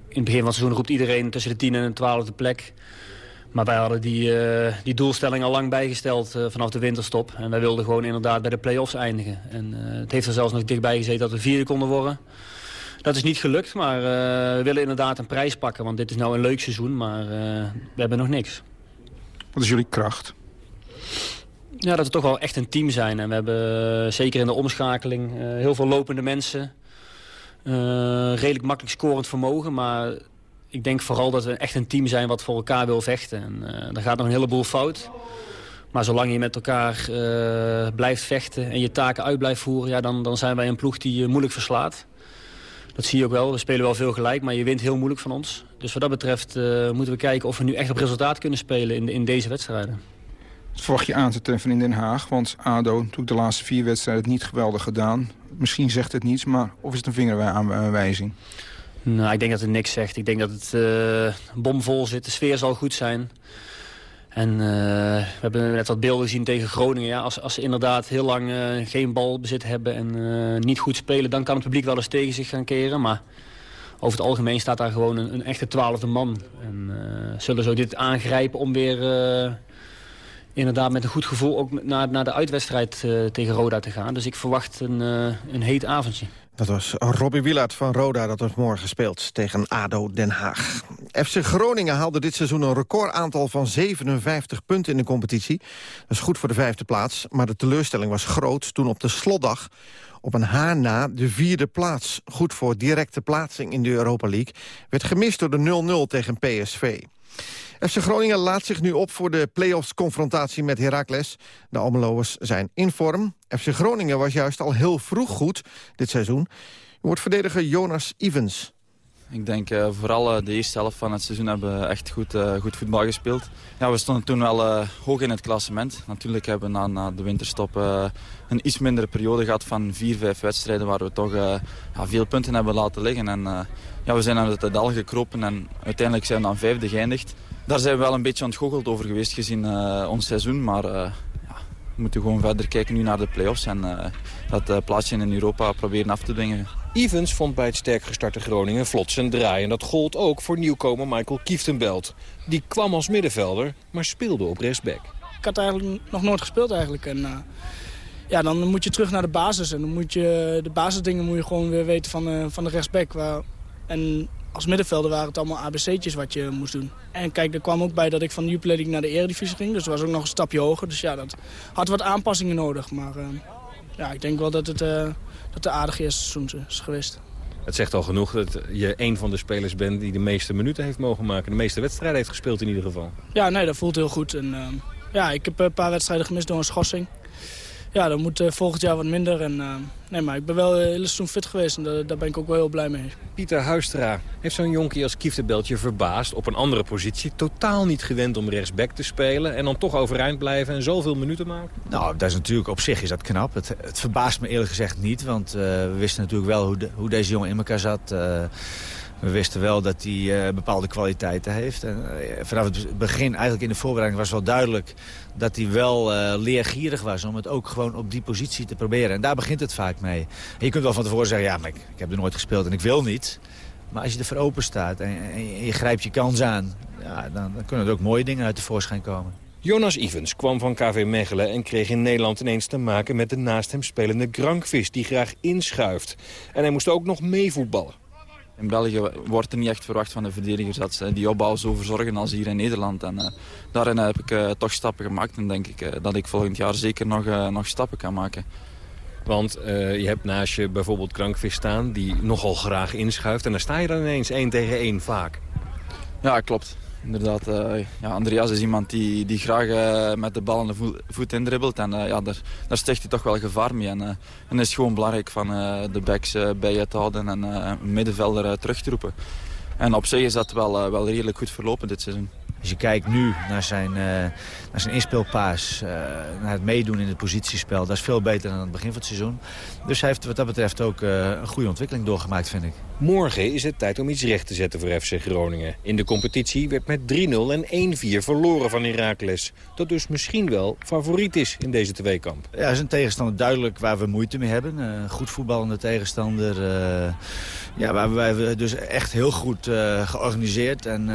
het begin van het seizoen roept iedereen tussen de 10 en de 12e plek. Maar wij hadden die, die doelstelling al lang bijgesteld vanaf de winterstop. En wij wilden gewoon inderdaad bij de play-offs eindigen. En het heeft er zelfs nog dichtbij gezeten dat we vierde konden worden. Dat is niet gelukt, maar we willen inderdaad een prijs pakken. Want dit is nou een leuk seizoen, maar we hebben nog niks. Wat is jullie kracht? Ja, dat we toch wel echt een team zijn. En we hebben uh, zeker in de omschakeling uh, heel veel lopende mensen. Uh, redelijk makkelijk scorend vermogen. Maar ik denk vooral dat we echt een team zijn wat voor elkaar wil vechten. En, uh, er gaat nog een heleboel fout. Maar zolang je met elkaar blijft vechten en je taken uit blijft voeren... Ja, dan, dan zijn wij een ploeg die je moeilijk verslaat. Dat zie je ook wel. We spelen wel veel gelijk, maar je wint heel moeilijk van ons. Dus wat dat betreft uh, moeten we kijken of we nu echt op resultaat kunnen spelen in, in deze wedstrijden. Dat verwacht je aan te treffen in Den Haag. Want ADO natuurlijk de laatste vier wedstrijden het niet geweldig gedaan. Misschien zegt het niets, maar of is het een vingeraaanwijzing? Nou, ik denk dat het niks zegt. Ik denk dat het uh, bomvol zit. De sfeer zal goed zijn. En uh, we hebben net wat beelden gezien tegen Groningen. Ja, als, als ze inderdaad heel lang uh, geen balbezit hebben en uh, niet goed spelen... dan kan het publiek wel eens tegen zich gaan keren. Maar over het algemeen staat daar gewoon een, een echte twaalfde man. En zullen zo dit aangrijpen om weer inderdaad met een goed gevoel... ook naar, naar de uitwedstrijd tegen Roda te gaan. Dus ik verwacht een, een heet avondje. Dat was Robbie Wielaert van Roda dat ons morgen speelt tegen ADO Den Haag. FC Groningen haalde dit seizoen een recordaantal van 57 punten in de competitie. Dat is goed voor de vijfde plaats, maar de teleurstelling was groot toen op de slotdag op een haar na de vierde plaats, goed voor directe plaatsing in de Europa League, werd gemist door de 0-0 tegen PSV. FC Groningen laat zich nu op voor de play-offs confrontatie met Heracles. De Almeloers zijn in vorm. FC Groningen was juist al heel vroeg goed dit seizoen. Wordt verdediger Jonas Evans. Ik denk uh, vooral uh, de eerste helft van het seizoen hebben we echt goed, uh, goed voetbal gespeeld. Ja, we stonden toen wel hoog in het klassement. Natuurlijk hebben we na, na de winterstop een iets mindere periode gehad van vier, vijf wedstrijden waar we toch ja, veel punten hebben laten liggen. En, ja, we zijn aan het dal gekropen en uiteindelijk zijn we dan vijfde geëindigd. Daar zijn we wel een beetje ontgoocheld over geweest gezien ons seizoen. Maar ja, we moeten gewoon verder kijken nu naar de play-offs en dat plaatsje in Europa proberen af te dwingen. Evans vond bij het sterk gestarte Groningen vlot zijn draai. En dat gold ook voor nieuwkomer Michael Kieftenbelt. Die kwam als middenvelder, maar speelde op rechtsback. Ik had eigenlijk nog nooit gespeeld eigenlijk. En, uh, ja, dan moet je terug naar de basis. En dan moet je, de basisdingen moet je gewoon weer weten van, uh, van de rechtsback. Waar, en als middenvelder waren het allemaal ABC'tjes wat je moest doen. En kijk, er kwam ook bij dat ik van de Jupiler naar de Eredivisie ging. Dus dat was ook nog een stapje hoger. Dus ja, dat had wat aanpassingen nodig. Maar uh, ja, ik denk wel dat het dat de aardig eerste seizoen is geweest. Het zegt al genoeg dat je een van de spelers bent die de meeste minuten heeft mogen maken. De meeste wedstrijden heeft gespeeld in ieder geval. Ja, nee, dat voelt heel goed. En, uh, ja, ik heb een paar wedstrijden gemist door een schorsing ja, dat moet uh, volgend jaar wat minder. En, uh, nee, maar ik ben wel heel seizoen fit geweest en daar, daar, ben ik ook wel heel blij mee. Pieter Huistra heeft zo'n jonkie als Kieftenbeltje verbaasd op een andere positie. Totaal niet gewend om rechtsback te spelen en dan toch overeind blijven en zoveel minuten maken. Nou, dat is natuurlijk op zich is dat knap. Het, het verbaast me eerlijk gezegd niet, want uh, we wisten natuurlijk wel hoe, de, hoe deze jongen in elkaar zat... We wisten wel dat hij uh, bepaalde kwaliteiten heeft. En, uh, vanaf het begin, eigenlijk in de voorbereiding, was wel duidelijk dat hij wel uh, leergierig was om het ook gewoon op die positie te proberen. En daar begint het vaak mee. Je kunt wel van tevoren zeggen, ja, ik, ik, heb er nooit gespeeld en ik wil niet. Maar als je er voor open staat en, en, je grijpt je kans aan, ja, dan, dan kunnen er ook mooie dingen uit de voorschijn komen. Jonas Evans kwam van KV Mechelen en kreeg in Nederland ineens te maken met de naast hem spelende Grankvis die graag inschuift. En hij moest ook nog meevoetballen. In België wordt er niet echt verwacht van de verdedigers dat ze die opbouw zo verzorgen als hier in Nederland. En uh, daarin heb ik uh, toch stappen gemaakt en denk ik uh, dat ik volgend jaar zeker nog, nog stappen kan maken. Want je hebt naast je bijvoorbeeld Krankvis staan die nogal graag inschuift en dan sta je dan ineens één tegen één vaak. Ja, klopt inderdaad, uh, ja, Andreas is iemand die, die graag uh, met de bal aan de voet, indribbelt. En uh, ja, daar, daar sticht hij toch wel gevaar mee. En, en het is gewoon belangrijk van de backs bij je te houden en een middenvelder terug te roepen. En op zich is dat wel, wel redelijk goed verlopen dit seizoen. Als je kijkt nu naar zijn, uh, naar zijn inspeelpaas, uh, naar het meedoen in het positiespel... dat is veel beter dan aan het begin van het seizoen. Dus hij heeft wat dat betreft ook uh, een goede ontwikkeling doorgemaakt, vind ik. Morgen is het tijd om iets recht te zetten voor FC Groningen. In de competitie werd met 3-0 en 1-4 verloren van Heracles. Dat dus misschien wel favoriet is in deze tweekamp. Ja, is een tegenstander duidelijk waar we moeite mee hebben. goed voetballende tegenstander... Ja, waar wij dus echt heel goed georganiseerd en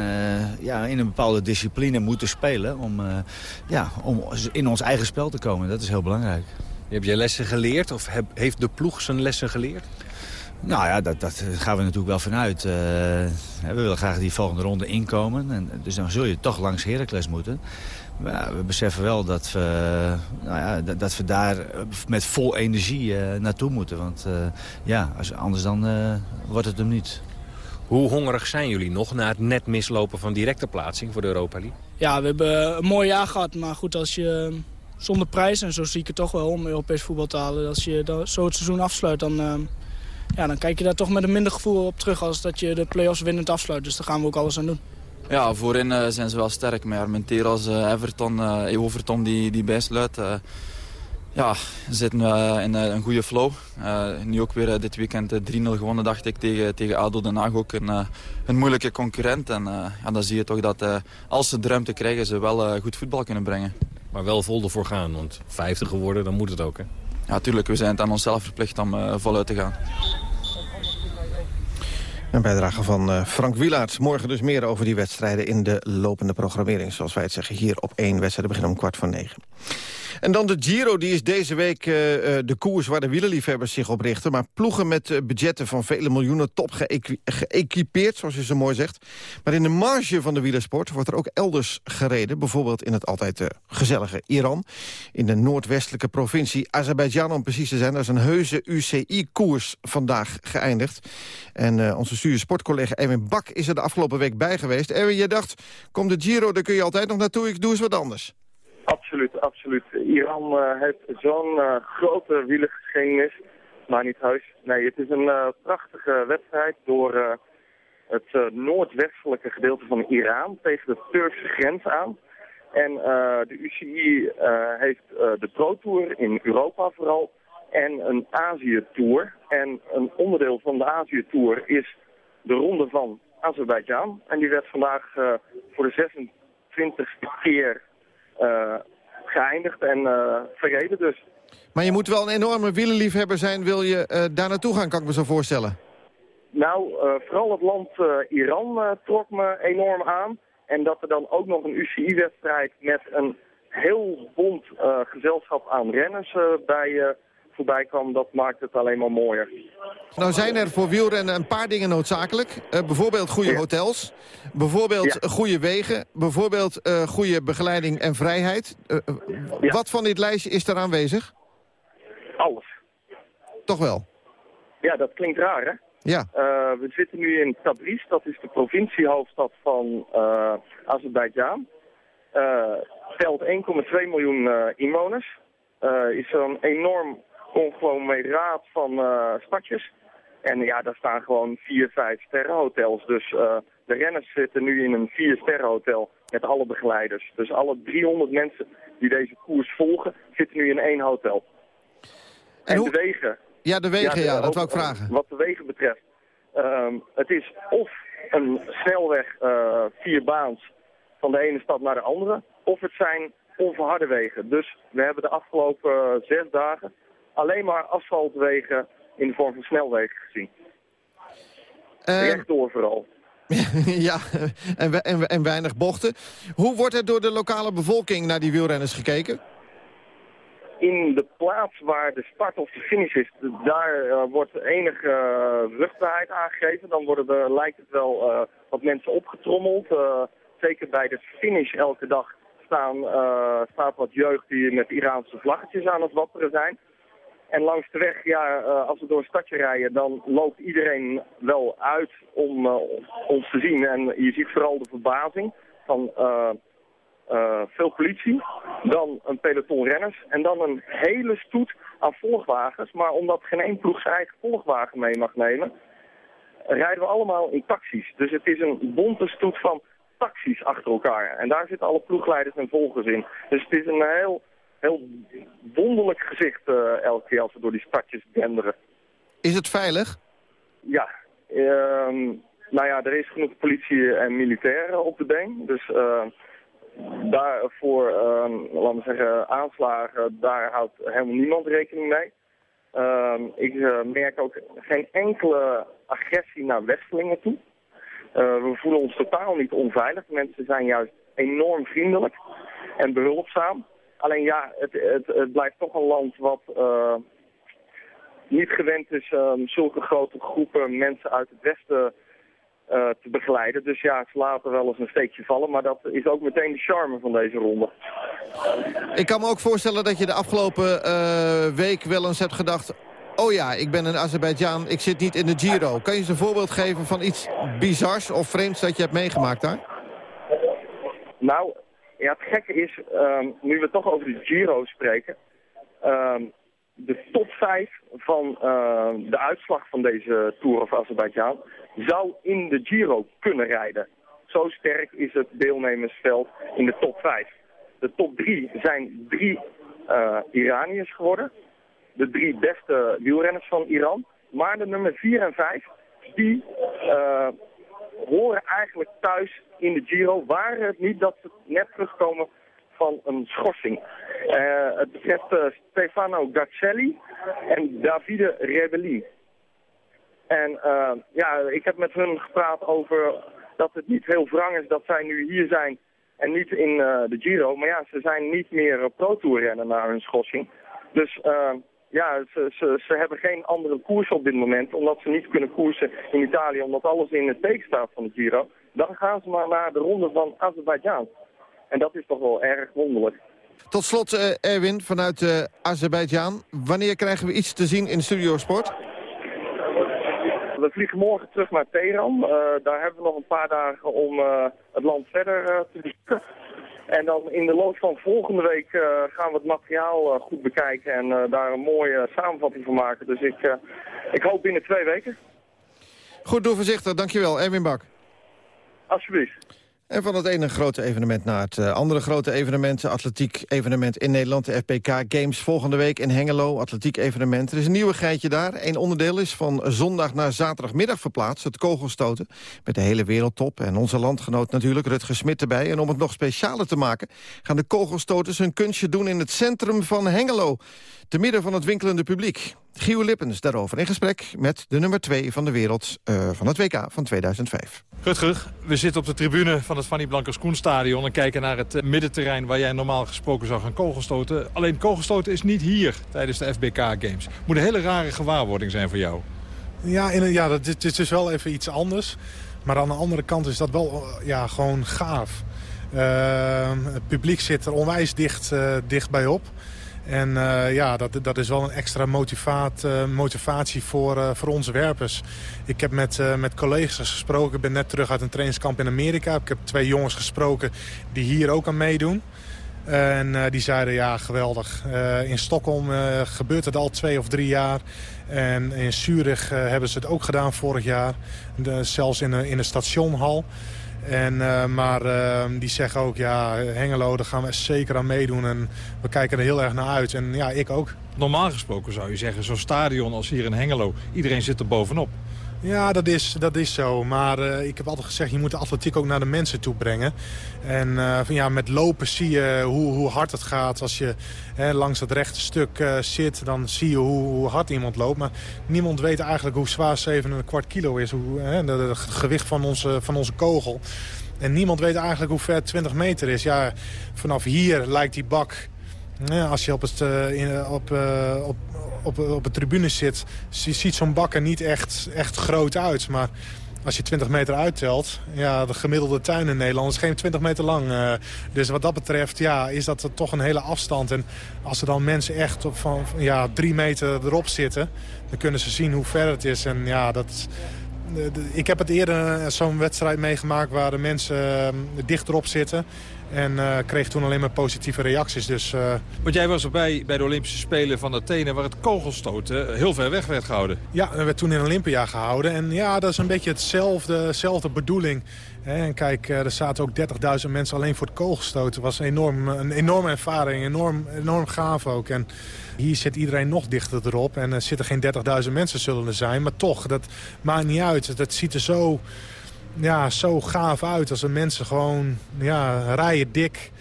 ja, in een bepaalde discipline moeten spelen om, uh, ja, om in ons eigen spel te komen. Dat is heel belangrijk. Heb je lessen geleerd of heb, heeft de ploeg zijn lessen geleerd? Nou ja, dat, dat gaan we natuurlijk wel vanuit. we willen graag die volgende ronde inkomen. En, dus dan zul je toch langs Heracles moeten. Maar we beseffen wel dat we, nou ja, dat, dat we daar met vol energie uh, naartoe moeten. Want uh, ja, als, anders dan wordt het hem niet. Hoe hongerig zijn jullie nog na het net mislopen van directe plaatsing voor de Europa League? Ja, we hebben een mooi jaar gehad. Maar goed, als je zonder prijs, en zo zie ik het toch wel om Europees voetbal te halen... als je zo het seizoen afsluit, dan, uh, ja, dan kijk je daar toch met een minder gevoel op terug... als dat je de play-offs winnend afsluit. Dus daar gaan we ook alles aan doen. Ja, voorin uh, zijn ze wel sterk. Maar Armenteer als uh, Everton, Overton die, die bijsluit... ja, zitten we in een goede flow. nu ook weer dit weekend 3-0 gewonnen, dacht ik, tegen, tegen ADO Den Haag. Ook een, een moeilijke concurrent. En ja, dan zie je toch dat als ze de ruimte krijgen, ze wel goed voetbal kunnen brengen. Maar wel vol ervoor gaan, want 50 geworden, dan moet het ook, hè? Ja, tuurlijk. We zijn het aan onszelf verplicht om voluit te gaan. Een bijdrage van uh, Frank Wielaert. Morgen dus meer over die wedstrijden in de lopende programmering. Zoals wij het zeggen hier op één wedstrijd. beginnen om kwart voor negen. En dan de Giro, die is deze week uh, de koers waar de wielerliefhebbers zich op richten. Maar ploegen met uh, budgetten van vele miljoenen top geëquipeerd, zoals je zo mooi zegt. Maar in de marge van de wielersport wordt er ook elders gereden. Bijvoorbeeld in het altijd gezellige Iran. In de noordwestelijke provincie Azerbeidzjan, om precies te zijn. Daar is een heuse UCI-koers vandaag geëindigd. En onze stuur sportcollega Erwin Bak is er de afgelopen week bij geweest. Erwin, je dacht, kom de Giro, daar kun je altijd nog naartoe. Ik doe eens wat anders. Absoluut, absoluut. Iran uh, heeft zo'n uh, grote wielergeschiedenis, maar niet huis. Nee, het is een uh, prachtige wedstrijd door het noordwestelijke gedeelte van Iran tegen de Turkse grens aan. En de UCI heeft de Pro Tour in Europa vooral en een Azië-tour. En een onderdeel van de Azië-tour is de ronde van Azerbeidzjan. En die werd vandaag voor de 26e keer geëindigd en uh, verreden dus. Maar je moet wel een enorme wielenliefhebber zijn, wil je uh, daar naartoe gaan, kan ik me zo voorstellen? Nou, vooral het land Iran trok me enorm aan. En dat er dan ook nog een UCI-wedstrijd met een heel bond gezelschap aan renners bij voorbij kwam, dat maakt het alleen maar mooier. Nou zijn er voor wielrennen een paar dingen noodzakelijk. Uh, bijvoorbeeld goede hotels, bijvoorbeeld ja. goede wegen, bijvoorbeeld uh, goede begeleiding en vrijheid. Uh, ja. Wat van dit lijstje is er aanwezig? Alles. Toch wel? Ja, dat klinkt raar, hè? Ja. we zitten nu in Tabriz, dat is de provinciehoofdstad van Azerbeidzjan. telt 1,2 miljoen inwoners. is zo'n enorm conglomeraat van uh, stadjes. En ja, daar staan gewoon vier, vijf sterrenhotels. Dus uh, de renners zitten nu in een vier sterrenhotel met alle begeleiders. Dus alle 300 mensen die deze koers volgen, zitten nu in één hotel. En, en de wegen. Ja, de wegen, ja, de, ja dat wou ik vragen. Wat de wegen betreft. Um, het is of een snelweg uh, vier baans van de ene stad naar de andere. Of het zijn onverharde wegen. Dus we hebben de afgelopen zes dagen alleen maar asfaltwegen in de vorm van snelwegen gezien. Uh, Rechtdoor vooral. ja, en, en, en, weinig bochten. Hoe wordt er door de lokale bevolking naar die wielrenners gekeken? In de plaats waar de start of de finish is, daar uh, wordt enige uh, aangegeven. Dan worden er, lijkt het wel, uh, wat mensen opgetrommeld. zeker bij de finish elke dag staan, staat wat jeugd die met Iraanse vlaggetjes aan het wapperen zijn. En langs de weg, ja, uh, als we door een stadje rijden, dan loopt iedereen wel uit om uh, ons te zien. En je ziet vooral de verbazing van uh, veel politie, dan een peloton renners en dan een hele stoet aan volgwagens. Maar omdat geen één ploeg zijn eigen volgwagen mee mag nemen, rijden we allemaal in taxis. Dus het is een bonte stoet van taxis achter elkaar. En daar zitten alle ploegleiders en volgers in. Dus het is een heel heel wonderlijk gezicht uh, elke keer als we door die stadjes denderen. Is het veilig? Ja. Uh, nou ja, er is genoeg politie en militairen op de been. Dus uh, daarvoor, ehm, laten we zeggen, aanslagen, daar houdt helemaal niemand rekening mee. Ehm, ik uh, merk ook geen enkele agressie naar Westelingen toe. we voelen ons totaal niet onveilig. Mensen zijn juist enorm vriendelijk en behulpzaam. Alleen ja, het, het, het blijft toch een land wat uh, niet gewend is um, zulke grote groepen mensen uit het westen uh, te begeleiden. Dus ja, ze laten wel eens een steekje vallen, maar dat is ook meteen de charme van deze ronde. Ik kan me ook voorstellen dat je de afgelopen uh, week wel eens hebt gedacht... oh ja, ik ben een Azerbeidzjan, ik zit niet in de Giro. Kan je eens een voorbeeld geven van iets bizars of vreemds dat je hebt meegemaakt daar? Nou, ja, het gekke is, ehm, nu we toch over de Giro spreken... ehm, de top 5 van ehm, de uitslag van deze Tour of Azerbeidzjan zou in de Giro kunnen rijden. Zo sterk is het deelnemersveld in de top 5. De top 3 zijn drie eh, Iraniërs geworden. De drie beste wielrenners van Iran. Maar de nummer 4 en 5, die eh, horen eigenlijk thuis in de Giro. Waren het niet dat ze net terugkomen van een schorsing. Eh, het betreft eh, Stefano Garcelli en Davide Rebelli. En eh, ja, ik heb met hun gepraat over dat het niet heel wrang is dat zij nu hier zijn en niet in de Giro. Maar ja, ze zijn niet meer pro-tour rennen na hun schorsing. Dus ja, ze, ze, ze hebben geen andere koers op dit moment, omdat ze niet kunnen koersen in Italië, omdat alles in het teken staat van de Giro. Dan gaan ze maar naar de ronde van Azerbeidzjan. En dat is toch wel erg wonderlijk. Tot slot, uh, Erwin, vanuit uh, Azerbeidzjan. Wanneer krijgen we iets te zien in Studio Sport? We vliegen morgen terug naar Teheran. Uh, daar hebben we nog een paar dagen om het land verder te bezoeken. En dan in de loop van volgende week gaan we het materiaal goed bekijken en daar een mooie samenvatting van maken. Dus ik, ik hoop binnen twee weken. Goed, doe voorzichtig. Dankjewel, Erwin Bak. En van het ene grote evenement naar het uh, andere grote evenement... atletiek evenement in Nederland, de FPK Games volgende week in Hengelo. Atletiek evenement. Er is een nieuwigheidje daar. Eén onderdeel is van zondag naar zaterdagmiddag verplaatst. Het kogelstoten met de hele wereldtop. En onze landgenoot natuurlijk, Rutger Smit erbij. En om het nog specialer te maken... gaan de kogelstoters hun kunstje doen in het centrum van Hengelo. Te midden van het winkelende publiek. Gio Lippens daarover in gesprek met de nummer 2 van de wereld uh, van het WK van 2005. Rutger, we zitten op de tribune van het Fanny Blankers Koenstadion... en kijken naar het middenterrein waar jij normaal gesproken zou gaan kogelstoten. Alleen kogelstoten is niet hier tijdens de FBK Games. Moet een hele rare gewaarwording zijn voor jou. Ja, in, ja dat, dit, dit is wel even iets anders. Maar aan de andere kant is dat wel ja, gewoon gaaf. Uh, het publiek zit er onwijs dicht, uh, dicht bij op. En uh, ja, dat, dat is wel een extra motivaat, uh, motivatie voor, uh, voor onze werpers. Ik heb met, met collega's gesproken. Ik ben net terug uit een trainingskamp in Amerika. Ik heb twee jongens gesproken die hier ook aan meedoen. En die zeiden, ja, geweldig. in Stockholm gebeurt het al twee of drie jaar. En in Zurich hebben ze het ook gedaan vorig jaar. De, zelfs in, in de stationhal. En, uh, maar uh, die zeggen ook, ja, Hengelo, daar gaan we zeker aan meedoen. En we kijken er heel erg naar uit. En ja, ik ook. Normaal gesproken zou je zeggen, zo'n stadion als hier in Hengelo... iedereen zit er bovenop. Ja, dat is, dat is zo. Maar uh, ik heb altijd gezegd, je moet de atletiek ook naar de mensen toe brengen. En uh, van, ja, met lopen zie je hoe, hoe hard het gaat. Als je hè, langs dat rechte stuk uh, zit, dan zie je hoe, hoe, hard iemand loopt. Maar niemand weet eigenlijk hoe zwaar 7,25 kilo is. Hoe, het gewicht van onze, van onze kogel. En niemand weet eigenlijk hoe ver 20 meter is. Ja, vanaf hier lijkt die bak als je op, het, uh, in, op, uh, op, op, op de tribune zit, ziet zo'n bak er niet echt, echt groot uit. Maar als je 20 meter uittelt, ja, de gemiddelde tuin in Nederland is geen 20 meter lang. Dus wat dat betreft ja, is dat toch een hele afstand. En als er dan mensen echt op van, ja, drie meter erop zitten, dan kunnen ze zien hoe ver het is. En ja, dat... Ik heb het eerder zo'n wedstrijd meegemaakt waar de mensen dichterop zitten. En uh, kreeg toen alleen maar positieve reacties. Dus, uh... Want jij was erbij bij de Olympische Spelen van Athene... waar het kogelstoten heel ver weg werd gehouden. Ja, dat werd toen in Olympia gehouden. En ja, dat is een beetje hetzelfde, hetzelfde bedoeling. En kijk, eh, er zaten ook 30.000 mensen alleen voor het kogelstoten. Het was enorm, een enorme ervaring, enorm, enorm gaaf ook. En hier zit iedereen nog dichter erop. En er zitten geen 30.000 mensen zullen er zijn. Maar toch, dat maakt niet uit. Dat ziet er zo ja, zo gaaf uit als de mensen gewoon ja, rijen dik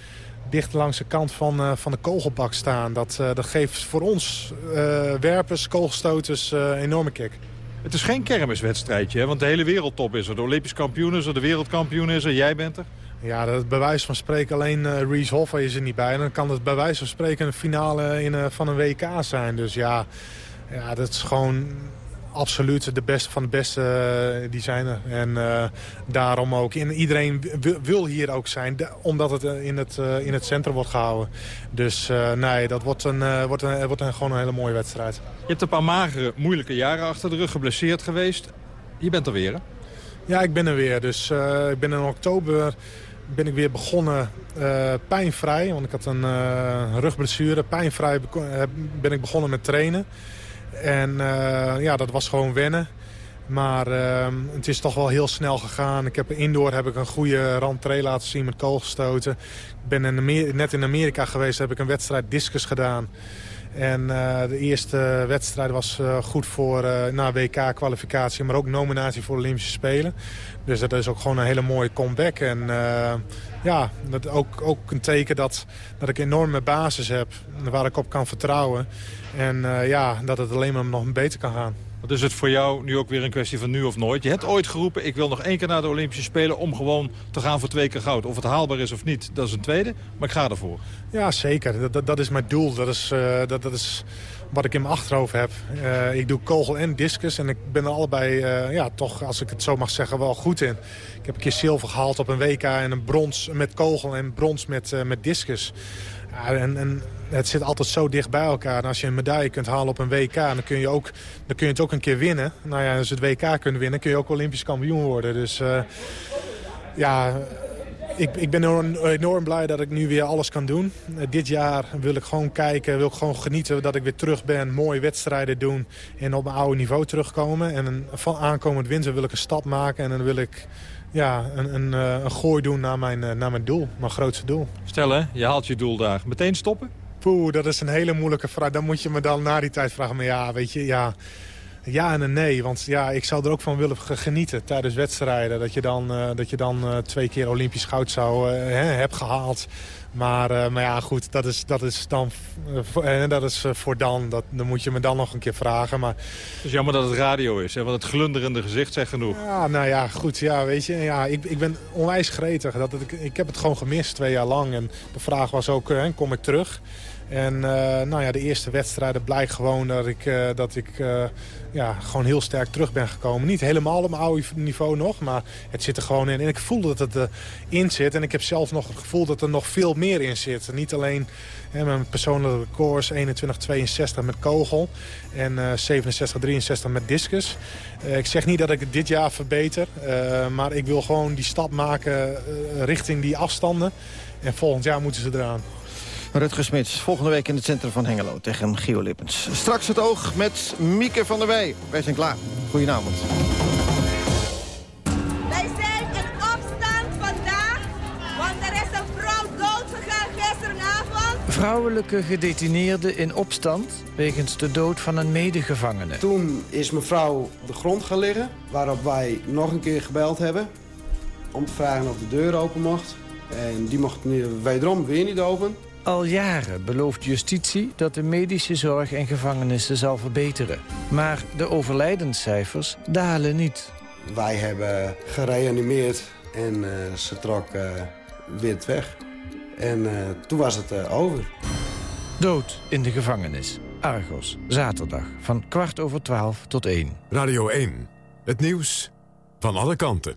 dicht langs de kant van, uh, van de kogelbak staan. Dat, uh, dat geeft voor ons uh, werpers, kogelstoters enorme kick. Het is geen kermiswedstrijdje, hè? want de hele wereldtop is er. De Olympisch kampioen is er, de wereldkampioen is er, jij bent er. Ja, dat bij wijze van spreken alleen Reese Hoffa is er niet bij. En dan kan het bij wijze van spreken een finale in, van een WK zijn. Dus ja, ja dat is gewoon absoluut de beste van de beste uh, die zijn er. En uh, daarom ook. En iedereen wil hier ook zijn, omdat het in het, uh, in het centrum wordt gehouden. Dus nee, dat wordt, een, wordt, een, wordt een, gewoon een hele mooie wedstrijd. Je hebt een paar magere, moeilijke jaren achter de rug, geblesseerd geweest. Je bent er weer, hè? Ja, ik ben er weer. Dus ik ben in oktober ben ik weer begonnen uh, pijnvrij. Want ik had een uh, rugblessure. Pijnvrij ben ik begonnen met trainen. En uh, ja, dat was gewoon wennen. Maar ehm, het is toch wel heel snel gegaan. Ik heb indoor heb ik een goede randtree laten zien met koolgestoten. Ik ben in net in Amerika geweest, heb ik een wedstrijd discus gedaan. En uh, de eerste wedstrijd was uh, goed voor na WK-kwalificatie, maar ook nominatie voor de Olympische Spelen. Dus dat is ook gewoon een hele mooie comeback. En ja, dat ook, ook een teken dat, dat ik een enorme basis heb waar ik op kan vertrouwen. En ja, dat het alleen maar nog beter kan gaan. Wat is het voor jou nu ook weer een kwestie van nu of nooit? Je hebt ooit geroepen, ik wil nog één keer naar de Olympische Spelen... om gewoon te gaan voor twee keer goud. Of het haalbaar is of niet, dat is een tweede. Maar ik ga ervoor. Ja, zeker. Dat, dat, dat is mijn doel. Dat is, uh, dat, dat is wat ik in mijn achterhoofd heb. Uh, ik doe kogel en discus. En ik ben er allebei, uh, ja, toch, als ik het zo mag zeggen, wel goed in. Ik heb een keer zilver gehaald op een WK en een brons met kogel en brons met, met discus. Ja, en, en het zit altijd zo dicht bij elkaar. En als je een medaille kunt halen op een WK, dan kun je, ook, dan kun je het ook een keer winnen. Nou ja, als je het WK kunt winnen, kun je ook Olympisch kampioen worden. Dus uh, ja, ik, ik ben enorm, blij dat ik nu weer alles kan doen. Uh, dit jaar wil ik gewoon kijken, wil ik gewoon genieten dat ik weer terug ben. Mooie wedstrijden doen en op mijn oude niveau terugkomen. En van aankomend winter wil ik een stap maken en dan wil ik ja, een, een, een gooi doen naar mijn, naar mijn doel, mijn grootste doel. Stel hè, je haalt je doel daar. Meteen stoppen? Poeh, dat is een hele moeilijke vraag. Dan moet je me dan na die tijd vragen. Maar ja, weet je, ja... Ja en een nee, want ja, ik zou er ook van willen genieten tijdens wedstrijden. Dat je dan, uh, dat je dan uh, twee keer Olympisch goud zou uh, hè, hebt gehaald. Maar, maar ja, goed, dat is, dat is dan dat is, voor dan. Dat, dan moet je me dan nog een keer vragen. Maar... Het is jammer dat het radio is, hè? want het glunderende gezicht zegt genoeg. Ja, nou ja, goed. Ja, weet je, ja, ik, ik ben onwijs gretig. Dat, ik, ik heb het gewoon gemist twee jaar lang. En de vraag was ook, kom ik terug? En uh, nou ja, de eerste wedstrijden blijkt gewoon dat ik, uh, dat ik uh, ja, gewoon heel sterk terug ben gekomen. Niet helemaal op mijn oude niveau nog, maar het zit er gewoon in. En ik voel dat het erin zit. En ik heb zelf nog het gevoel dat er nog veel meer in zit. Niet alleen hè, mijn persoonlijke records 21-62 met kogel en 67-63 met discus. ik zeg niet dat ik het dit jaar verbeter, maar ik wil gewoon die stap maken richting die afstanden. En volgend jaar moeten ze eraan. Rutger Smits, volgende week in het centrum van Hengelo tegen Gio Lippens. Straks het oog met Mieke van der Wij. Wij zijn klaar. Goedenavond. Wij zijn in opstand vandaag, want er is een vrouw doodgegaan gisteravond. Vrouwelijke gedetineerde in opstand wegens de dood van een medegevangene. Toen is mevrouw op de grond gaan liggen, waarop wij nog een keer gebeld hebben... om te vragen of de deur open mocht. En die mocht wederom weer niet open. Al jaren belooft justitie dat de medische zorg in gevangenissen zal verbeteren. Maar de overlijdenscijfers dalen niet. Wij hebben gereanimeerd en uh, ze trok uh, weer weg. En uh, toen was het over. Dood in de gevangenis. Argos, zaterdag, van kwart over twaalf tot één. Radio 1, het nieuws van alle kanten.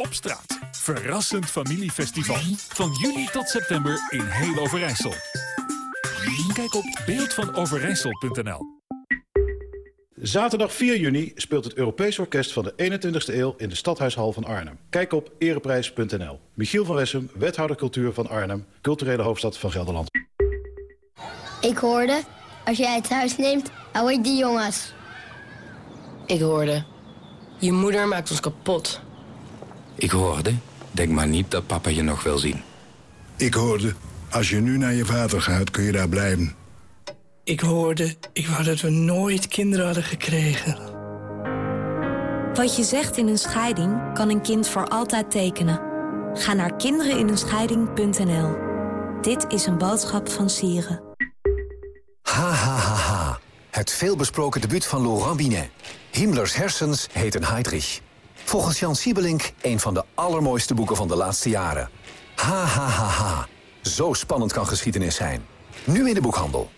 op straat. Verrassend familiefestival. Van juni tot september in heel Overijssel. Kijk op beeldvanoverijssel.nl Zaterdag 4 juni speelt het Europees Orkest van de 21ste eeuw in de Stadhuishal van Arnhem. Kijk op ereprijs.nl. Michiel van Wessem, wethouder cultuur van Arnhem, culturele hoofdstad van Gelderland. Ik hoorde, als jij het huis neemt, hou ik die jongens. Ik hoorde, je moeder maakt ons kapot. Ik hoorde, denk maar niet dat papa je nog wil zien. Ik hoorde, Als je nu naar je vader gaat, kun je daar blijven. Ik hoorde, ik wou dat we nooit kinderen hadden gekregen. Wat je zegt in een scheiding kan een kind voor altijd tekenen. Ga naar kinderinenscheiding.nl. Dit is een boodschap van Sieren. Ha, ha, ha, ha. Het veelbesproken debuut van Laurent Binet. Himmlers hersens heten Heydrich. Volgens Jan Siebelink een van de allermooiste boeken van de laatste jaren. Ha, ha, ha, ha. Zo spannend kan geschiedenis zijn. Nu in de boekhandel.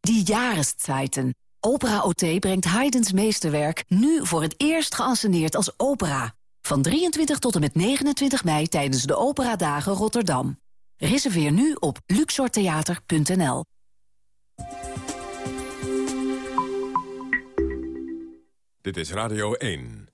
Die Jahreszeiten. Opera OT brengt Haydns meesterwerk nu voor het eerst geanceneerd als opera. Van 23 tot en met 29 mei tijdens de Operadagen Rotterdam. Reserveer nu op luxortheater.nl. Dit is Radio 1.